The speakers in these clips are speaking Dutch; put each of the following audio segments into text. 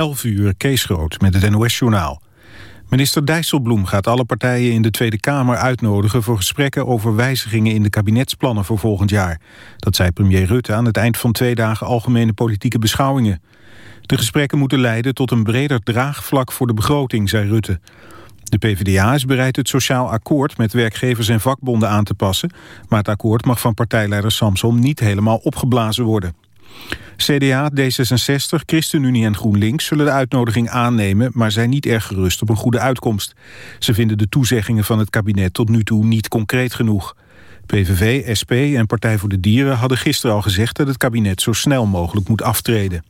11 uur, Kees Groot met het NOS-journaal. Minister Dijsselbloem gaat alle partijen in de Tweede Kamer uitnodigen... voor gesprekken over wijzigingen in de kabinetsplannen voor volgend jaar. Dat zei premier Rutte aan het eind van twee dagen algemene politieke beschouwingen. De gesprekken moeten leiden tot een breder draagvlak voor de begroting, zei Rutte. De PvdA is bereid het sociaal akkoord met werkgevers en vakbonden aan te passen... maar het akkoord mag van partijleider Samsom niet helemaal opgeblazen worden. CDA, D66, ChristenUnie en GroenLinks zullen de uitnodiging aannemen... maar zijn niet erg gerust op een goede uitkomst. Ze vinden de toezeggingen van het kabinet tot nu toe niet concreet genoeg. PVV, SP en Partij voor de Dieren hadden gisteren al gezegd... dat het kabinet zo snel mogelijk moet aftreden.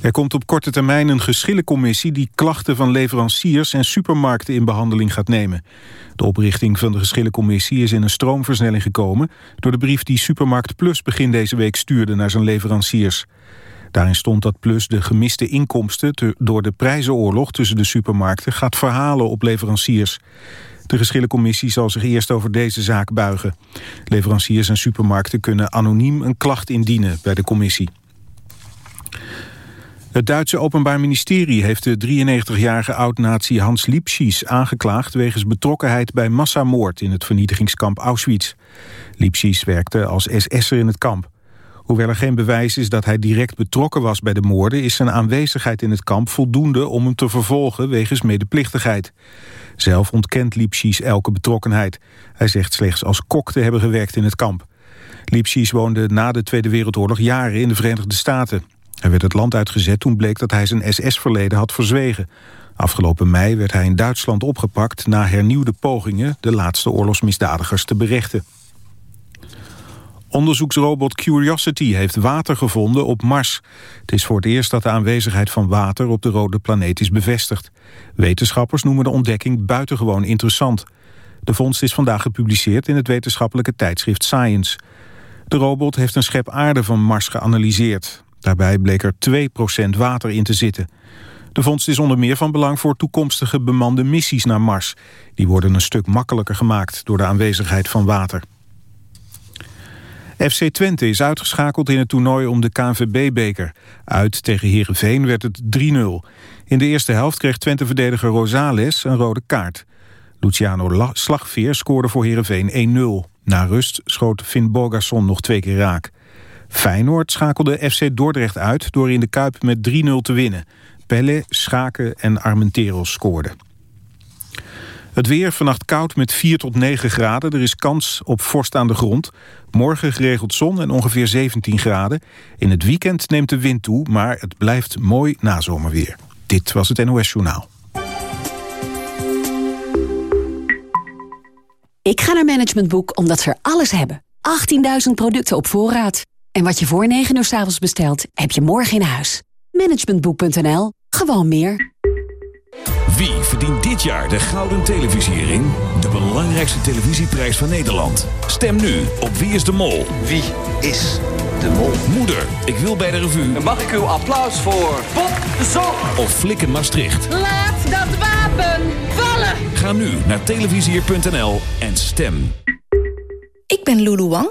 Er komt op korte termijn een geschillencommissie... die klachten van leveranciers en supermarkten in behandeling gaat nemen. De oprichting van de geschillencommissie is in een stroomversnelling gekomen... door de brief die Supermarkt Plus begin deze week stuurde naar zijn leveranciers. Daarin stond dat Plus de gemiste inkomsten... door de prijzenoorlog tussen de supermarkten gaat verhalen op leveranciers. De geschillencommissie zal zich eerst over deze zaak buigen. Leveranciers en supermarkten kunnen anoniem een klacht indienen bij de commissie. Het Duitse Openbaar Ministerie heeft de 93-jarige oud-nazi Hans Lipschitz aangeklaagd wegens betrokkenheid bij massamoord in het vernietigingskamp Auschwitz. Lipschitz werkte als SS'er in het kamp. Hoewel er geen bewijs is dat hij direct betrokken was bij de moorden... is zijn aanwezigheid in het kamp voldoende om hem te vervolgen wegens medeplichtigheid. Zelf ontkent Lipschitz elke betrokkenheid. Hij zegt slechts als kok te hebben gewerkt in het kamp. Lipschitz woonde na de Tweede Wereldoorlog jaren in de Verenigde Staten. Hij werd het land uitgezet toen bleek dat hij zijn SS-verleden had verzwegen. Afgelopen mei werd hij in Duitsland opgepakt... na hernieuwde pogingen de laatste oorlogsmisdadigers te berechten. Onderzoeksrobot Curiosity heeft water gevonden op Mars. Het is voor het eerst dat de aanwezigheid van water op de rode planeet is bevestigd. Wetenschappers noemen de ontdekking buitengewoon interessant. De vondst is vandaag gepubliceerd in het wetenschappelijke tijdschrift Science. De robot heeft een schep aarde van Mars geanalyseerd. Daarbij bleek er 2% water in te zitten. De vondst is onder meer van belang voor toekomstige bemande missies naar Mars. Die worden een stuk makkelijker gemaakt door de aanwezigheid van water. FC Twente is uitgeschakeld in het toernooi om de KNVB-beker. Uit tegen Heerenveen werd het 3-0. In de eerste helft kreeg Twente-verdediger Rosales een rode kaart. Luciano Slagveer scoorde voor Heerenveen 1-0. Na rust schoot Finn Bogason nog twee keer raak. Feyenoord schakelde FC Dordrecht uit door in de Kuip met 3-0 te winnen. Pelle, Schaken en Armenteros scoorden. Het weer vannacht koud met 4 tot 9 graden. Er is kans op vorst aan de grond. Morgen geregeld zon en ongeveer 17 graden. In het weekend neemt de wind toe, maar het blijft mooi nazomerweer. Dit was het NOS Journaal. Ik ga naar Management Boek omdat ze er alles hebben. 18.000 producten op voorraad. En wat je voor 9 uur s avonds bestelt, heb je morgen in huis. Managementboek.nl. Gewoon meer. Wie verdient dit jaar de Gouden Televisiering? De belangrijkste televisieprijs van Nederland. Stem nu op Wie is de Mol. Wie is de Mol? Moeder, ik wil bij de revue. Mag ik uw applaus voor Bob de Zon? Of Flikken Maastricht. Laat dat wapen vallen! Ga nu naar televisier.nl en stem. Ik ben Lulu Wang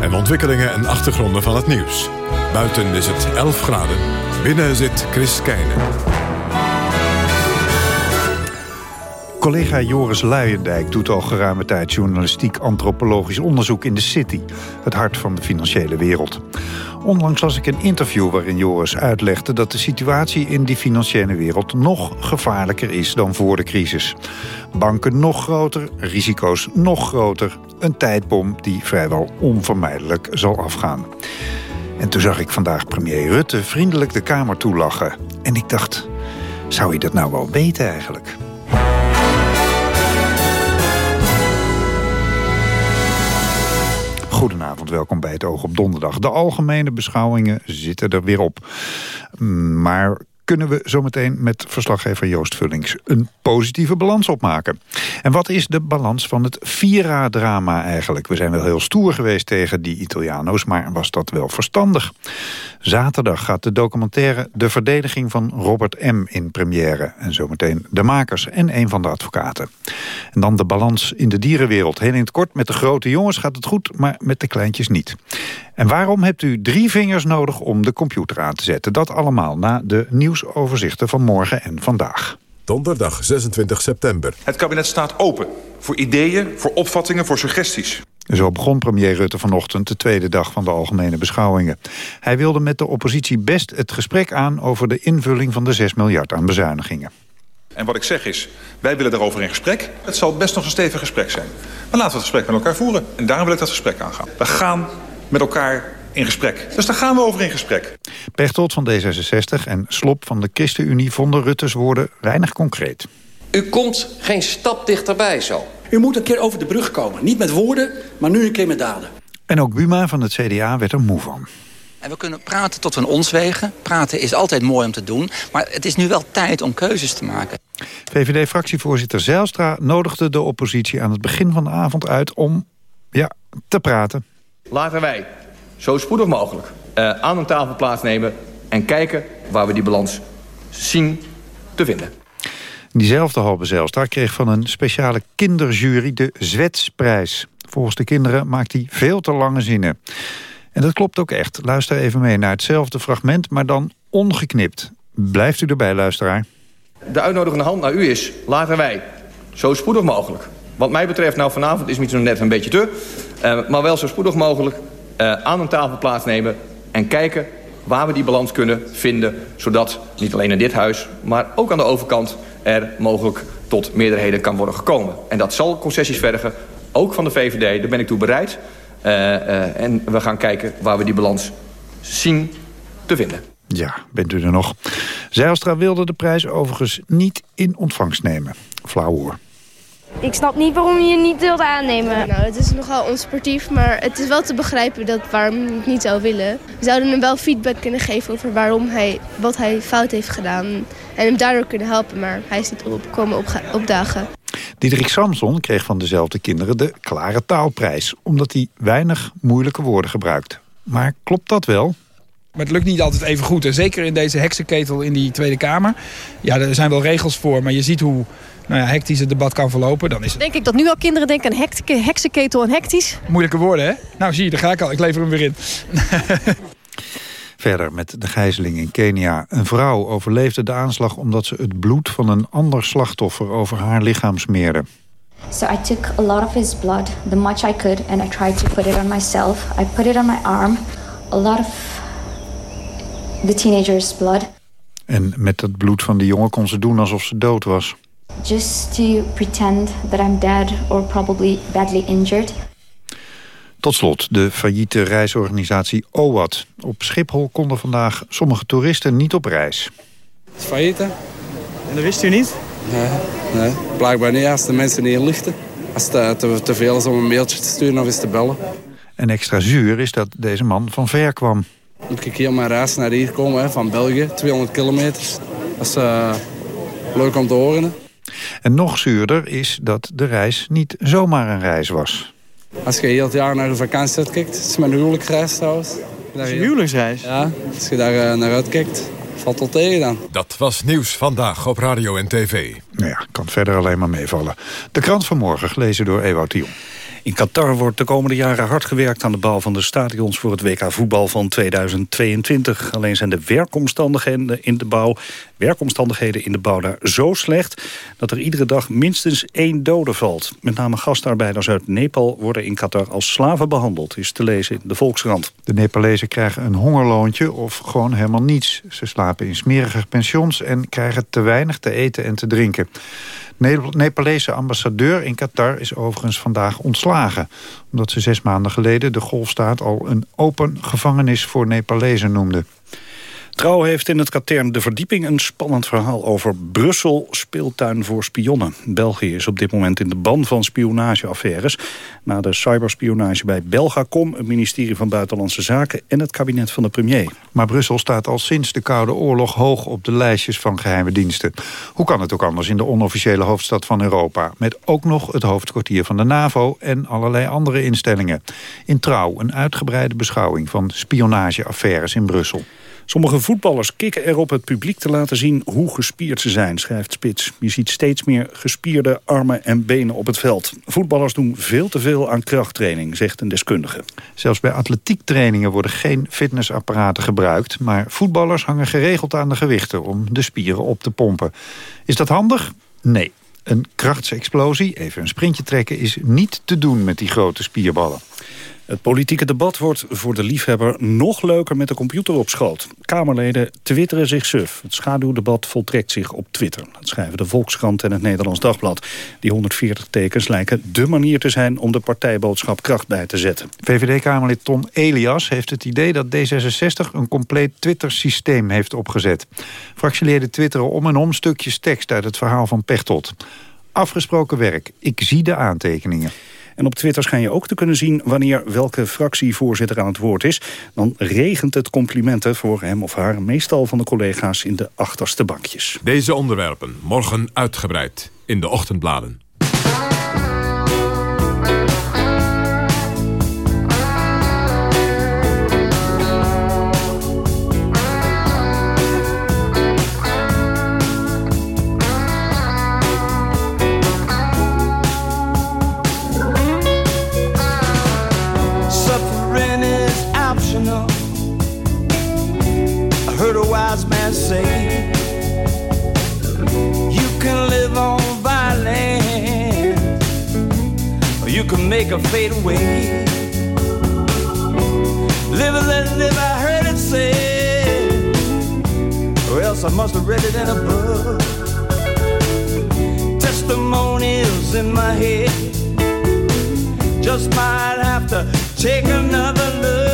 en ontwikkelingen en achtergronden van het nieuws. Buiten is het 11 graden. Binnen zit Chris Keijnen. Collega Joris Luijendijk doet al geruime tijd journalistiek antropologisch onderzoek in de City, het hart van de financiële wereld. Onlangs las ik een interview waarin Joris uitlegde dat de situatie in die financiële wereld nog gevaarlijker is dan voor de crisis. Banken nog groter, risico's nog groter, een tijdbom die vrijwel onvermijdelijk zal afgaan. En toen zag ik vandaag premier Rutte vriendelijk de Kamer toelachen. En ik dacht, zou hij dat nou wel weten eigenlijk? Goedenavond, welkom bij het Oog op Donderdag. De algemene beschouwingen zitten er weer op. Maar kunnen we zometeen met verslaggever Joost Vullings een positieve balans opmaken. En wat is de balans van het Vira-drama eigenlijk? We zijn wel heel stoer geweest tegen die Italiano's, maar was dat wel verstandig? Zaterdag gaat de documentaire De Verdediging van Robert M. in première. En zometeen de makers en een van de advocaten. En dan de balans in de dierenwereld. Heel in het kort, met de grote jongens gaat het goed, maar met de kleintjes niet. En waarom hebt u drie vingers nodig om de computer aan te zetten? Dat allemaal na de nieuwsoverzichten van morgen en vandaag. Donderdag 26 september. Het kabinet staat open voor ideeën, voor opvattingen, voor suggesties. Zo begon premier Rutte vanochtend de tweede dag van de algemene beschouwingen. Hij wilde met de oppositie best het gesprek aan over de invulling van de 6 miljard aan bezuinigingen. En wat ik zeg is, wij willen daarover in gesprek. Het zal best nog een stevig gesprek zijn. Maar laten we het gesprek met elkaar voeren. En daarom wil ik dat gesprek aangaan. We gaan met elkaar in gesprek. Dus daar gaan we over in gesprek. Pechtold van D66 en Slop van de ChristenUnie vonden Rutte's woorden weinig concreet. U komt geen stap dichterbij zo. U moet een keer over de brug komen. Niet met woorden, maar nu een keer met daden. En ook Buma van het CDA werd er moe van. En we kunnen praten tot we ons wegen. Praten is altijd mooi om te doen. Maar het is nu wel tijd om keuzes te maken. VVD-fractievoorzitter Zijlstra nodigde de oppositie aan het begin van de avond uit om ja, te praten. Laten wij zo spoedig mogelijk uh, aan een tafel plaatsnemen... en kijken waar we die balans zien te vinden. Diezelfde Halbe Zijlstra kreeg van een speciale kinderjury de Zwetsprijs. Volgens de kinderen maakt hij veel te lange zinnen. En dat klopt ook echt. Luister even mee naar hetzelfde fragment, maar dan ongeknipt. Blijft u erbij, luisteraar? De uitnodigende hand naar u is, laten wij zo spoedig mogelijk... wat mij betreft, nou vanavond is misschien net een beetje te... Uh, maar wel zo spoedig mogelijk uh, aan een tafel plaatsnemen... en kijken waar we die balans kunnen vinden... zodat niet alleen in dit huis, maar ook aan de overkant... er mogelijk tot meerderheden kan worden gekomen. En dat zal concessies vergen, ook van de VVD. Daar ben ik toe bereid. Uh, en we gaan kijken waar we die balans zien te vinden. Ja, bent u er nog? Zijlstra wilde de prijs overigens niet in ontvangst nemen. Flauw hoor. Ik snap niet waarom je het niet wilt aannemen. Nou, het is nogal onsportief, maar het is wel te begrijpen dat waarom hij het niet zou willen. We zouden hem wel feedback kunnen geven over waarom hij, wat hij fout heeft gedaan. En hem daardoor kunnen helpen, maar hij is niet op komen opdagen. Diederik Samson kreeg van dezelfde kinderen de klare taalprijs... omdat hij weinig moeilijke woorden gebruikt. Maar klopt dat wel? Maar het lukt niet altijd even goed. En zeker in deze heksenketel in die Tweede Kamer. Ja, er zijn wel regels voor, maar je ziet hoe nou ja, hectisch het debat kan verlopen. Dan is het... Denk ik dat nu al kinderen denken aan heksenketel en hectisch? Moeilijke woorden, hè? Nou, zie je, daar ga ik al. Ik lever hem weer in. Verder met de gijzeling in Kenia. Een vrouw overleefde de aanslag omdat ze het bloed van een ander slachtoffer over haar lichaam smeerde. So I took a lot of his blood, the much I could, and I tried to put it on myself. I put it on my arm. A lot of the teenager's blood. En met dat bloed van de jongen kon ze doen alsof ze dood was. Just to pretend that I'm dead or probably badly injured. Tot slot de failliete reisorganisatie OWAT. Op Schiphol konden vandaag sommige toeristen niet op reis. Het is failliet, En dat wist u niet? Nee, nee, blijkbaar niet. Als de mensen niet inlichten. Als het te, te veel is om een mailtje te sturen of eens te bellen. En extra zuur is dat deze man van ver kwam. Moet ik hier mijn reis naar hier komen, hè, van België, 200 kilometer. Dat is uh, leuk om te horen. En nog zuurder is dat de reis niet zomaar een reis was. Als je heel het jaar naar een vakantie uitkijkt, het is mijn huwelijksreis trouwens. Dat is een huwelijksreis? Ja, als je daar uh, naar uitkijkt, valt tot tegen dan. Dat was Nieuws Vandaag op Radio en TV. Nou ja, kan verder alleen maar meevallen. De krant van morgen, gelezen door Ewout Dion. In Qatar wordt de komende jaren hard gewerkt aan de bouw van de stadions voor het WK voetbal van 2022. Alleen zijn de werkomstandigheden in de bouw, werkomstandigheden in de bouw daar zo slecht dat er iedere dag minstens één dode valt. Met name gastarbeiders uit Nepal worden in Qatar als slaven behandeld, is te lezen in de Volkskrant. De Nepalezen krijgen een hongerloontje of gewoon helemaal niets. Ze slapen in smerige pensions en krijgen te weinig te eten en te drinken. Nepalese ambassadeur in Qatar is overigens vandaag ontslagen. Omdat ze zes maanden geleden de golfstaat al een open gevangenis voor Nepalezen noemde. Trouw heeft in het katern De Verdieping een spannend verhaal over Brussel speeltuin voor spionnen. België is op dit moment in de ban van spionageaffaires. Na de cyberspionage bij Belgacom, het ministerie van Buitenlandse Zaken en het kabinet van de premier. Maar Brussel staat al sinds de Koude Oorlog hoog op de lijstjes van geheime diensten. Hoe kan het ook anders in de onofficiële hoofdstad van Europa? Met ook nog het hoofdkwartier van de NAVO en allerlei andere instellingen. In Trouw een uitgebreide beschouwing van spionageaffaires in Brussel. Sommige voetballers kikken erop het publiek te laten zien hoe gespierd ze zijn, schrijft Spits. Je ziet steeds meer gespierde armen en benen op het veld. Voetballers doen veel te veel aan krachttraining, zegt een deskundige. Zelfs bij atletiektrainingen worden geen fitnessapparaten gebruikt... maar voetballers hangen geregeld aan de gewichten om de spieren op te pompen. Is dat handig? Nee. Een krachtsexplosie, even een sprintje trekken, is niet te doen met die grote spierballen. Het politieke debat wordt voor de liefhebber nog leuker met de computer op schoot. Kamerleden twitteren zich suf. Het schaduwdebat voltrekt zich op Twitter. Dat schrijven de Volkskrant en het Nederlands Dagblad. Die 140 tekens lijken dé manier te zijn om de partijboodschap kracht bij te zetten. VVD-Kamerlid Ton Elias heeft het idee dat D66 een compleet Twitter-systeem heeft opgezet. Fractieleden twitteren om en om stukjes tekst uit het verhaal van Pechtold. Afgesproken werk. Ik zie de aantekeningen. En op Twitter schijn je ook te kunnen zien wanneer welke fractievoorzitter aan het woord is. Dan regent het complimenten voor hem of haar meestal van de collega's in de achterste bankjes. Deze onderwerpen morgen uitgebreid in de ochtendbladen. Make a fade away. Live and let live I heard it say or else I must have read it in a book. Testimonials in my head. Just might have to take another look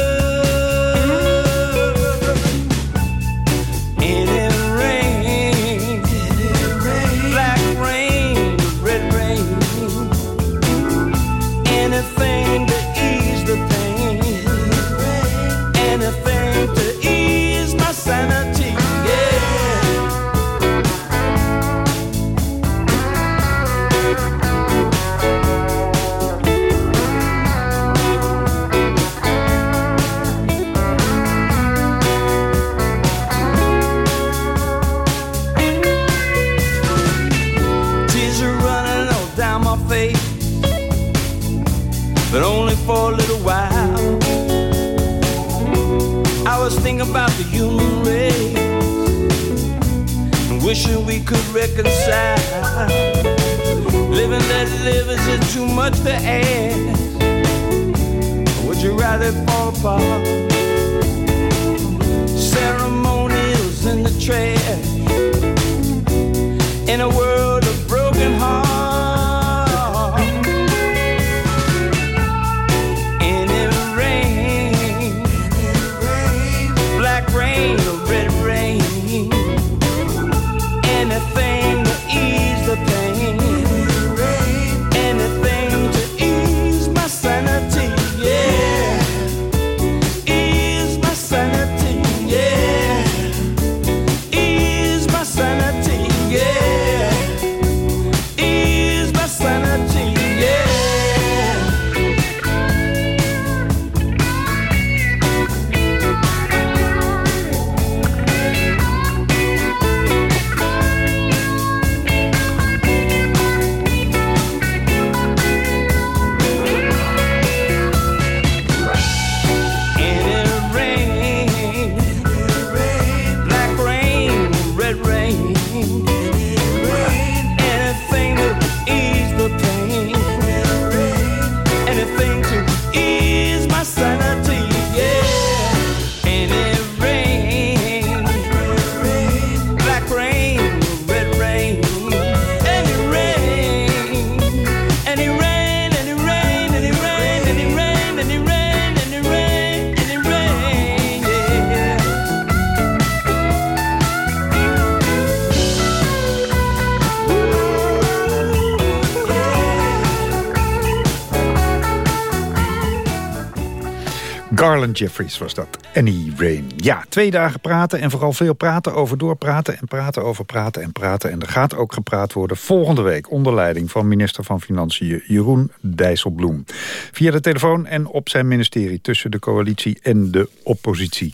Jeffries was dat. Any Rain. Ja, twee dagen praten en vooral veel praten over doorpraten... en praten over praten en praten. En er gaat ook gepraat worden volgende week... onder leiding van minister van Financiën Jeroen Dijsselbloem. Via de telefoon en op zijn ministerie... tussen de coalitie en de oppositie.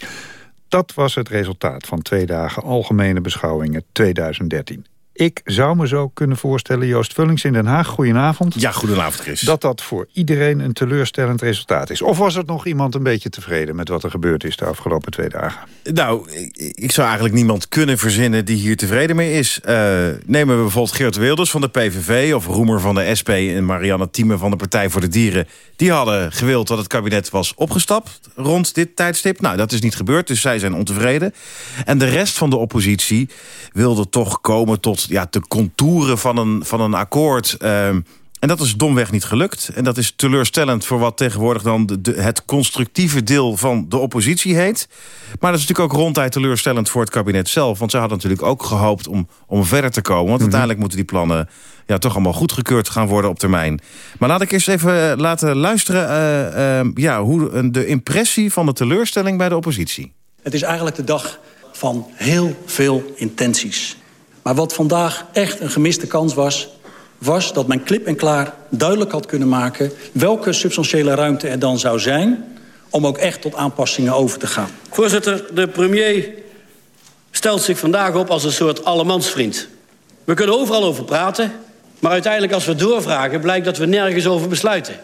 Dat was het resultaat van twee dagen Algemene Beschouwingen 2013. Ik zou me zo kunnen voorstellen, Joost Vullings in Den Haag, goedenavond. Ja, goedenavond Chris. Dat dat voor iedereen een teleurstellend resultaat is. Of was het nog iemand een beetje tevreden met wat er gebeurd is de afgelopen twee dagen? Nou, ik zou eigenlijk niemand kunnen verzinnen die hier tevreden mee is. Uh, nemen we bijvoorbeeld Geert Wilders van de PVV... of Roemer van de SP en Marianne Thieme van de Partij voor de Dieren. Die hadden gewild dat het kabinet was opgestapt rond dit tijdstip. Nou, dat is niet gebeurd, dus zij zijn ontevreden. En de rest van de oppositie wilde toch komen tot ja, de contouren van een, van een akkoord. Ehm, en dat is domweg niet gelukt. En dat is teleurstellend voor wat tegenwoordig dan de, het constructieve deel van de oppositie heet. Maar dat is natuurlijk ook ronduit teleurstellend voor het kabinet zelf. Want ze hadden natuurlijk ook gehoopt om, om verder te komen. Want mhm. uiteindelijk moeten die plannen ja, toch allemaal goedgekeurd gaan worden op termijn. Maar laat ik eerst even eh, laten luisteren uh, uh, ja, hoe, de impressie van de teleurstelling bij de oppositie. Het is eigenlijk de dag van heel veel intenties. Maar wat vandaag echt een gemiste kans was... was dat men klip en klaar duidelijk had kunnen maken... welke substantiële ruimte er dan zou zijn... om ook echt tot aanpassingen over te gaan. Voorzitter, de premier stelt zich vandaag op als een soort allemansvriend. We kunnen overal over praten... maar uiteindelijk als we doorvragen blijkt dat we nergens over besluiten.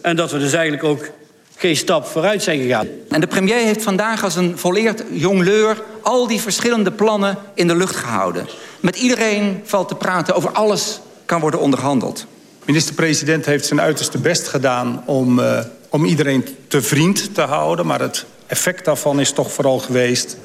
En dat we dus eigenlijk ook geen stap vooruit zijn gegaan. En de premier heeft vandaag als een volleerd jongleur... al die verschillende plannen in de lucht gehouden. Met iedereen valt te praten, over alles kan worden onderhandeld. Minister-president heeft zijn uiterste best gedaan om, uh, om iedereen te vriend te houden. Maar het effect daarvan is toch vooral geweest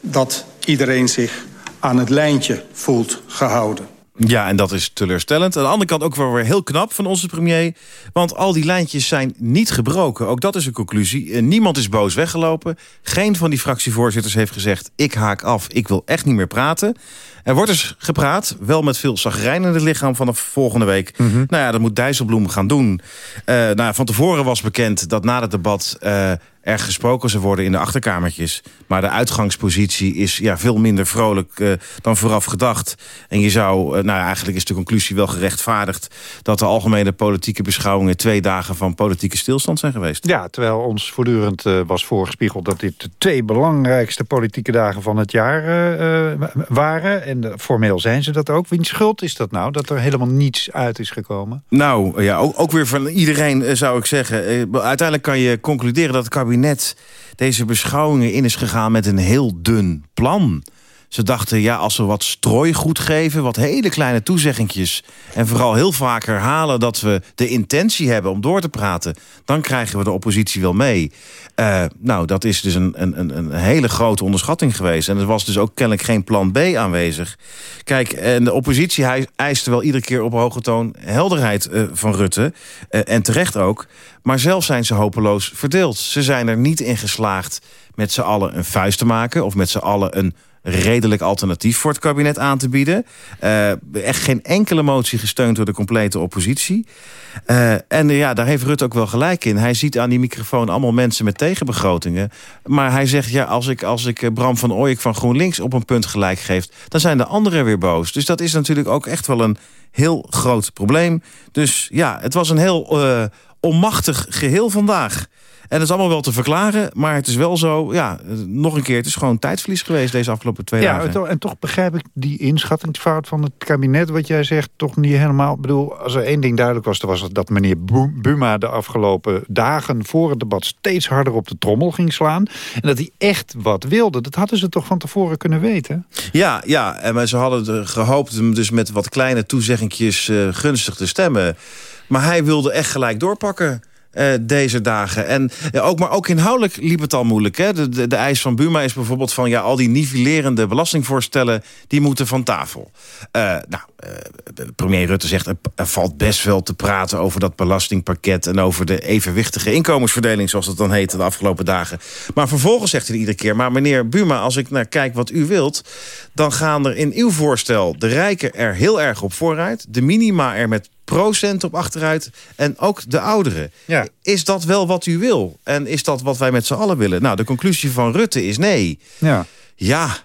dat iedereen zich aan het lijntje voelt gehouden. Ja, en dat is teleurstellend. Aan de andere kant ook wel weer heel knap van onze premier. Want al die lijntjes zijn niet gebroken. Ook dat is een conclusie. Niemand is boos weggelopen. Geen van die fractievoorzitters heeft gezegd... ik haak af, ik wil echt niet meer praten. Er wordt dus gepraat, wel met veel zagrijn in het lichaam vanaf volgende week. Mhm. Nou ja, dat moet Dijsselbloem gaan doen. Uh, nou, van tevoren was bekend dat na het debat... Uh, er gesproken zou worden in de achterkamertjes. Maar de uitgangspositie is ja, veel minder vrolijk uh, dan vooraf gedacht. En je zou, uh, nou eigenlijk is de conclusie wel gerechtvaardigd... dat de algemene politieke beschouwingen twee dagen van politieke stilstand zijn geweest. Ja, terwijl ons voortdurend uh, was voorgespiegeld... dat dit de twee belangrijkste politieke dagen van het jaar waren. En formeel zijn ze dat ook. Wiens schuld is dat nou, dat er helemaal niets uit is gekomen? Nou, ja, ook, ook weer van iedereen zou ik zeggen. uiteindelijk kan je concluderen dat het kabinet net deze beschouwingen in is gegaan met een heel dun plan. Ze dachten, ja, als we wat strooigoed geven, wat hele kleine toezeggingjes... en vooral heel vaak herhalen dat we de intentie hebben om door te praten... dan krijgen we de oppositie wel mee. Uh, nou, dat is dus een, een, een hele grote onderschatting geweest. En er was dus ook kennelijk geen plan B aanwezig. Kijk, en de oppositie eiste wel iedere keer op hoge toon helderheid uh, van Rutte. Uh, en terecht ook. Maar zelf zijn ze hopeloos verdeeld. Ze zijn er niet in geslaagd met z'n allen een vuist te maken... of met z'n allen een redelijk alternatief voor het kabinet aan te bieden. Uh, echt geen enkele motie gesteund door de complete oppositie. Uh, en ja, daar heeft Rutte ook wel gelijk in. Hij ziet aan die microfoon allemaal mensen met tegenbegrotingen. Maar hij zegt, ja, als ik, als ik Bram van Ooyek van GroenLinks op een punt gelijk geef... dan zijn de anderen weer boos. Dus dat is natuurlijk ook echt wel een heel groot probleem. Dus ja, het was een heel onmachtig geheel vandaag. En dat is allemaal wel te verklaren, maar het is wel zo... ja, nog een keer, het is gewoon tijdverlies geweest deze afgelopen twee ja, dagen. Ja, en toch begrijp ik die inschattingsfout van het kabinet... wat jij zegt, toch niet helemaal... Ik bedoel, als er één ding duidelijk was... dan was het dat meneer Buma de afgelopen dagen voor het debat... steeds harder op de trommel ging slaan. En dat hij echt wat wilde. Dat hadden ze toch van tevoren kunnen weten? Ja, ja en ze hadden gehoopt hem dus met wat kleine toezeggingjes uh, gunstig te stemmen... Maar hij wilde echt gelijk doorpakken. Uh, deze dagen. En ja, ook, maar ook inhoudelijk liep het al moeilijk. Hè? De, de, de, eis van Buma is bijvoorbeeld van... ja, al die nivellerende belastingvoorstellen... die moeten van tafel. Uh, nou, premier Rutte zegt... Er, valt best wel te praten over dat belastingpakket... en over de evenwichtige inkomensverdeling... zoals het dan heette de afgelopen dagen. Maar vervolgens zegt hij iedere keer... maar meneer Buma, als ik naar kijk wat u wilt... dan gaan er in uw voorstel de rijken er heel erg op vooruit... de minima er met procent op achteruit. En ook de ouderen. Ja. Is dat wel wat u wil? En is dat wat wij met z'n allen willen? Nou, de conclusie van Rutte is nee. Ja. Ja.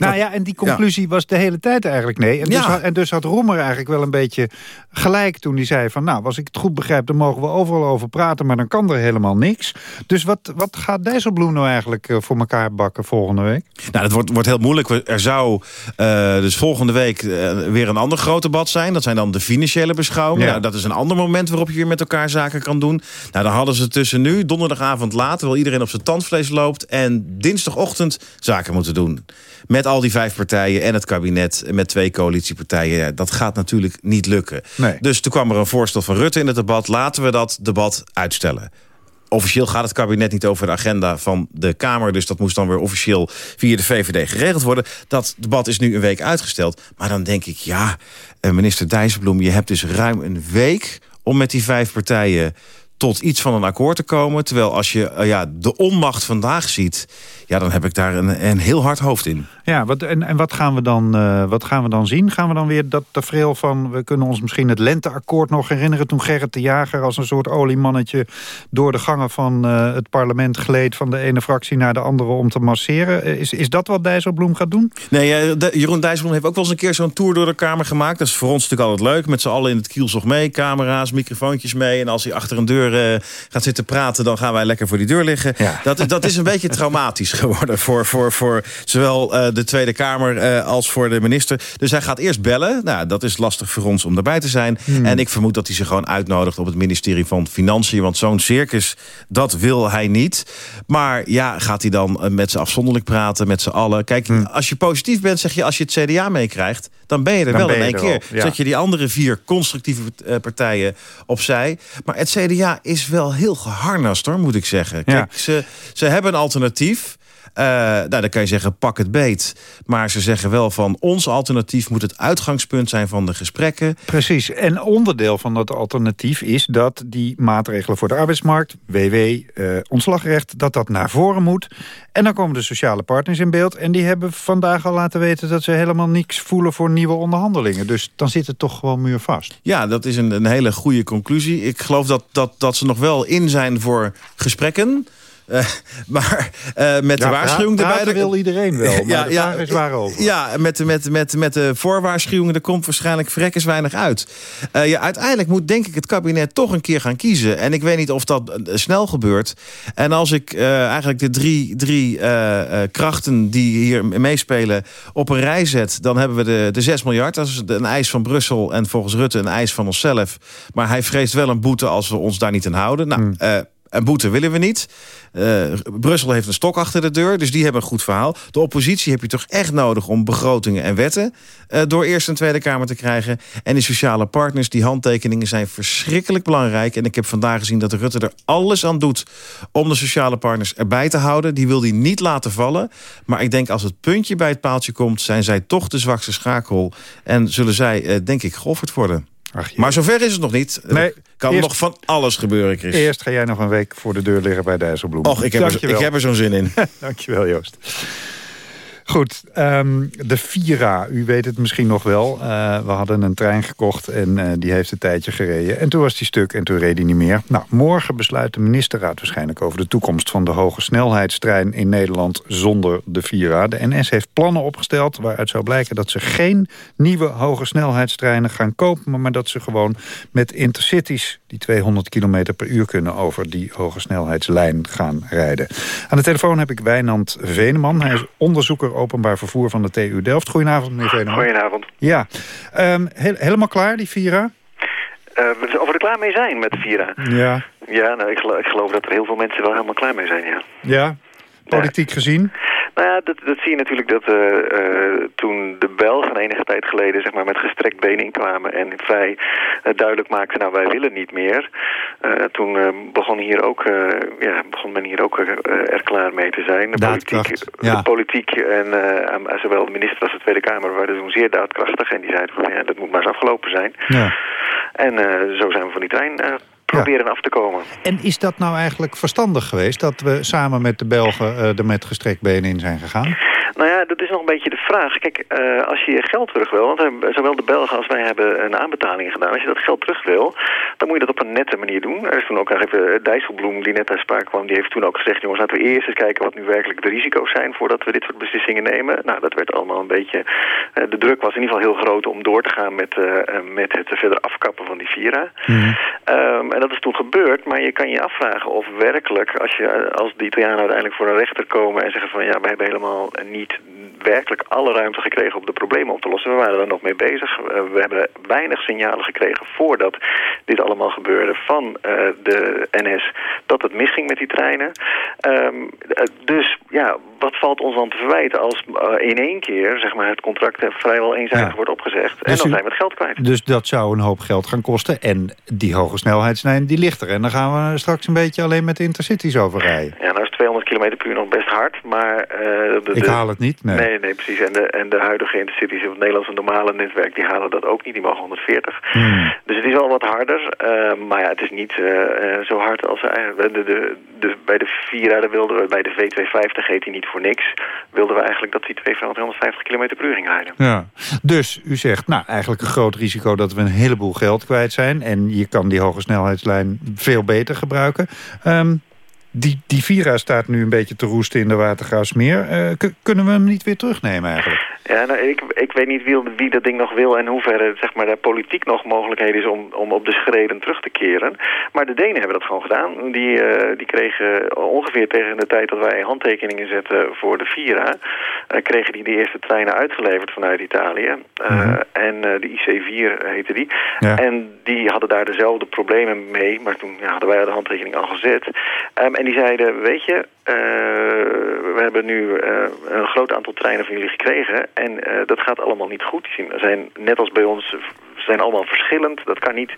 Nou ja, en die conclusie was de hele tijd eigenlijk nee. En dus, Ja. en dus had Roemer eigenlijk wel een beetje gelijk toen hij zei van... nou, als ik het goed begrijp, dan mogen we overal over praten... maar dan kan er helemaal niks. Dus wat, wat gaat Dijsselbloem nou eigenlijk eh, voor elkaar bakken volgende week? Nou, dat wordt, wordt heel moeilijk. Er zou eh, dus volgende week eh, weer een ander groot debat zijn. Dat zijn dan de financiële beschouwingen. Ja. Nou, dat is een ander moment waarop je weer met elkaar zaken kan doen. Nou, dan hadden ze tussen nu, donderdagavond laat... terwijl iedereen op zijn tandvlees loopt... en dinsdagochtend zaken moeten doen. Met al die vijf partijen en het kabinet... met twee coalitiepartijen. Ja, dat gaat natuurlijk niet lukken. Nee. Dus toen kwam er een voorstel van Rutte in het debat. Laten we dat debat uitstellen. Officieel gaat het kabinet niet over de agenda van de Kamer. Dus dat moest dan weer officieel via de VVD geregeld worden. Dat debat is nu een week uitgesteld. Maar dan denk ik, ja, eh, minister Dijsselbloem... je hebt dus ruim een week om met die vijf partijen tot iets van een akkoord te komen. Terwijl als je eh, ja, de onmacht vandaag ziet... ja, dan heb ik daar een, een heel hard hoofd in. Ja, wat, en, en wat, gaan we dan, eh, wat gaan we dan zien? Gaan we dan weer dat tafereel van... we kunnen ons misschien het lenteakkoord nog herinneren... toen Gerrit de Jager als een soort oliemannetje... door de gangen van eh, het parlement gleed... van de ene fractie naar de andere om te masseren. Eh, Is, is dat wat Dijsselbloem gaat doen? Nee, Jeroen Dijsselbloem heeft ook wel eens een keer zo'n tour door de Kamer gemaakt. Dat is voor ons natuurlijk altijd leuk. Met z'n allen in het kielzog mee. Camera's, microfoontjes mee. En als hij achter een deur gaat zitten praten... dan gaan wij lekker voor die deur liggen. Dat, is- dat is een beetje traumatisch geworden... voor, voor, voor zowel eh, de Tweede Kamer eh, als voor de minister. Dus hij gaat eerst bellen. Nou, dat is lastig voor ons om daarbij te zijn. Hmm. En ik vermoed dat hij ze gewoon uitnodigt... op het ministerie van Financiën. Want zo'n circus, dat wil hij niet. Maar ja, gaat hij dan eh, met ze afzonderlijk praten, met z'n allen? Kijk, als je positief bent, zeg je als je het CDA meekrijgt... dan ben je er Dan wel in één er keer. ja. Zet je die andere vier constructieve partijen opzij. Maar het CDA is wel heel geharnast, hoor, moet ik zeggen. Kijk, ze, ze hebben een alternatief... Eh, nou, dan kan je zeggen, pak het beet. Maar ze zeggen wel van, ons alternatief moet het uitgangspunt zijn van de gesprekken. Precies. En onderdeel van dat alternatief is dat die maatregelen voor de arbeidsmarkt... WW, eh, ontslagrecht, dat dat naar voren moet. En dan komen de sociale partners in beeld. En die hebben vandaag al laten weten dat ze helemaal niks voelen voor nieuwe onderhandelingen. Dus dan zit het toch gewoon muurvast. Ja, dat is een, een hele goede conclusie. Ik geloof dat, dat, dat ze nog wel in zijn voor gesprekken. Eh, maar eh, met de Ja, waarschuwing pra- erbij... praten wil iedereen wel, maar de vraag is waarover. Ja, met, met, met, met de voorwaarschuwingen... er komt waarschijnlijk verrekkers weinig uit. Eh, ja, uiteindelijk moet denk ik het kabinet toch een keer gaan kiezen. En ik weet niet of dat snel gebeurt. En als ik eigenlijk de drie, drie krachten die hier meespelen op een rij zet... dan hebben we de, de 6 miljard. Dat is een eis van Brussel en volgens Rutte een eis van onszelf. Maar hij vreest wel een boete als we ons daar niet aan houden. Nou, eh, een boete willen we niet. Eh, Brussel heeft een stok achter de deur, dus die hebben een goed verhaal. De oppositie heb je toch echt nodig om begrotingen en wetten... eh, door Eerste en Tweede Kamer te krijgen. En die sociale partners, die handtekeningen zijn verschrikkelijk belangrijk. En ik heb vandaag gezien dat Rutte er alles aan doet... om de sociale partners erbij te houden. Die wil hij niet laten vallen. Maar ik denk als het puntje bij het paaltje komt... zijn zij toch de zwakste schakel. En zullen zij, eh, denk ik, geofferd worden. Maar zover is het nog niet. Nee, kan eerst- nog van alles gebeuren, Chris. Eerst ga jij nog een week voor de deur liggen bij Dijsselbloem. Och, ik heb, er, ik heb er zo'n zin in. Dankjewel, Joost. Goed, ehm, de Vira, u weet het misschien nog wel. Eh, we hadden een trein gekocht en eh, die heeft een tijdje gereden. En toen was die stuk en toen reed hij niet meer. Nou, morgen besluit de ministerraad waarschijnlijk over de toekomst... van de hoge snelheidstrein in Nederland zonder de Vira. De NS heeft plannen opgesteld waaruit zou blijken dat ze geen nieuwe hoge snelheidstreinen gaan kopen... maar dat ze gewoon met intercities die 200 km per uur kunnen... over die hoge snelheidslijn gaan rijden. Aan de telefoon heb ik Wijnand Veneman. Hij is onderzoeker openbaar vervoer van de TU Delft. Goedenavond, meneer Veneman. Goedenavond. Ja, Ehm, he- helemaal klaar, die Vira? Eh, of we er klaar mee zijn met de Vira? Ja. Ja, nou, ik geloof dat er heel veel mensen wel helemaal klaar mee zijn, ja. Ja, politiek gezien? Nou ja, dat, dat zie je natuurlijk dat eh, eh, toen de Belgen enige tijd geleden zeg maar, met gestrekt been inkwamen en vrij eh, duidelijk maakten, nou wij willen niet meer. Toen begon, hier ook, ja, begon men hier ook er klaar mee te zijn. De Daadkracht, politiek, ja. de politiek en zowel de minister als de Tweede Kamer waren toen zeer daadkrachtig en die zeiden van ja, dat moet maar eens afgelopen zijn. Ja. En zo zijn we van die trein proberen af te komen. En is dat nou eigenlijk verstandig geweest... dat we samen met de Belgen eh, er met gestrekt benen in zijn gegaan? Nou ja, dat is nog een beetje de vraag. Kijk, eh, als je je geld terug wil, want uh, zowel de Belgen als wij hebben een aanbetaling gedaan. Als je dat geld terug wil, dan moet je dat op een nette manier doen. Er is toen ook nog even Dijsselbloem, die net daar sprake kwam, die heeft toen ook gezegd, jongens, laten we eerst eens kijken wat nu werkelijk de risico's zijn voordat we dit soort beslissingen nemen. Nou, dat werd allemaal een beetje, uh, de druk was in ieder geval heel groot om door te gaan met, met het verder afkappen van die Vira. Mm. Um, en dat is toen gebeurd, maar je kan je afvragen of werkelijk, als, je, als de Italianen uiteindelijk voor een rechter komen en zeggen van ja, wij hebben helemaal niet werkelijk alle ruimte gekregen om de problemen op te lossen. We waren er nog mee bezig. We hebben weinig signalen gekregen voordat dit allemaal gebeurde van uh, de NS dat het misging met die treinen. Um, dus ja, wat valt ons dan te verwijten als uh, in één keer zeg maar, het contract vrijwel eenzijdig ja. wordt opgezegd. Dus en dan u, zijn we het geld kwijt. Dus dat zou een hoop geld gaan kosten. En die hoge snelheidslijn die ligt er. En dan gaan we straks een beetje alleen met de intercities over rijden. Ja, is 200 km per uur nog best hard. Maar, de, Ik haal het niet, nee. nee. Nee, precies. En de, en de huidige intercities op het Nederlandse normale netwerk... die halen dat ook niet, die mogen 140. Hmm. Dus het is wel wat harder. Uh, maar ja, het is niet uh, zo hard als... de, de, de, bij de Vira wilden we, bij de V250 heet die niet voor niks... wilden we eigenlijk dat die 250 km per uur ging rijden. Ja. Dus u zegt, nou, eigenlijk een groot risico... dat we een heleboel geld kwijt zijn. En je kan die hoge snelheidslijn veel beter gebruiken. Um, die, die Vira staat nu een beetje te roesten in de Watergraafsmeer. Uh, kunnen we hem niet weer terugnemen eigenlijk? Ja, nou, ik, ik weet niet wie, wie dat ding nog wil en hoeverre zeg maar, de politiek nog mogelijkheden is om, om op de schreden terug te keren. Maar de Denen hebben dat gewoon gedaan. Die, uh, die kregen ongeveer tegen de tijd dat wij handtekeningen zetten voor de Vira, uh, kregen die de eerste treinen uitgeleverd vanuit Italië. Uh, mm -hmm. En de IC4 heette die. Ja. En die hadden daar dezelfde problemen mee, maar toen ja, hadden wij de handtekening al gezet. Um, en die zeiden, weet je, we hebben nu uh, een groot aantal treinen van jullie gekregen en uh, dat gaat allemaal niet goed. Die zijn net als bij ons zijn allemaal verschillend, dat kan niet.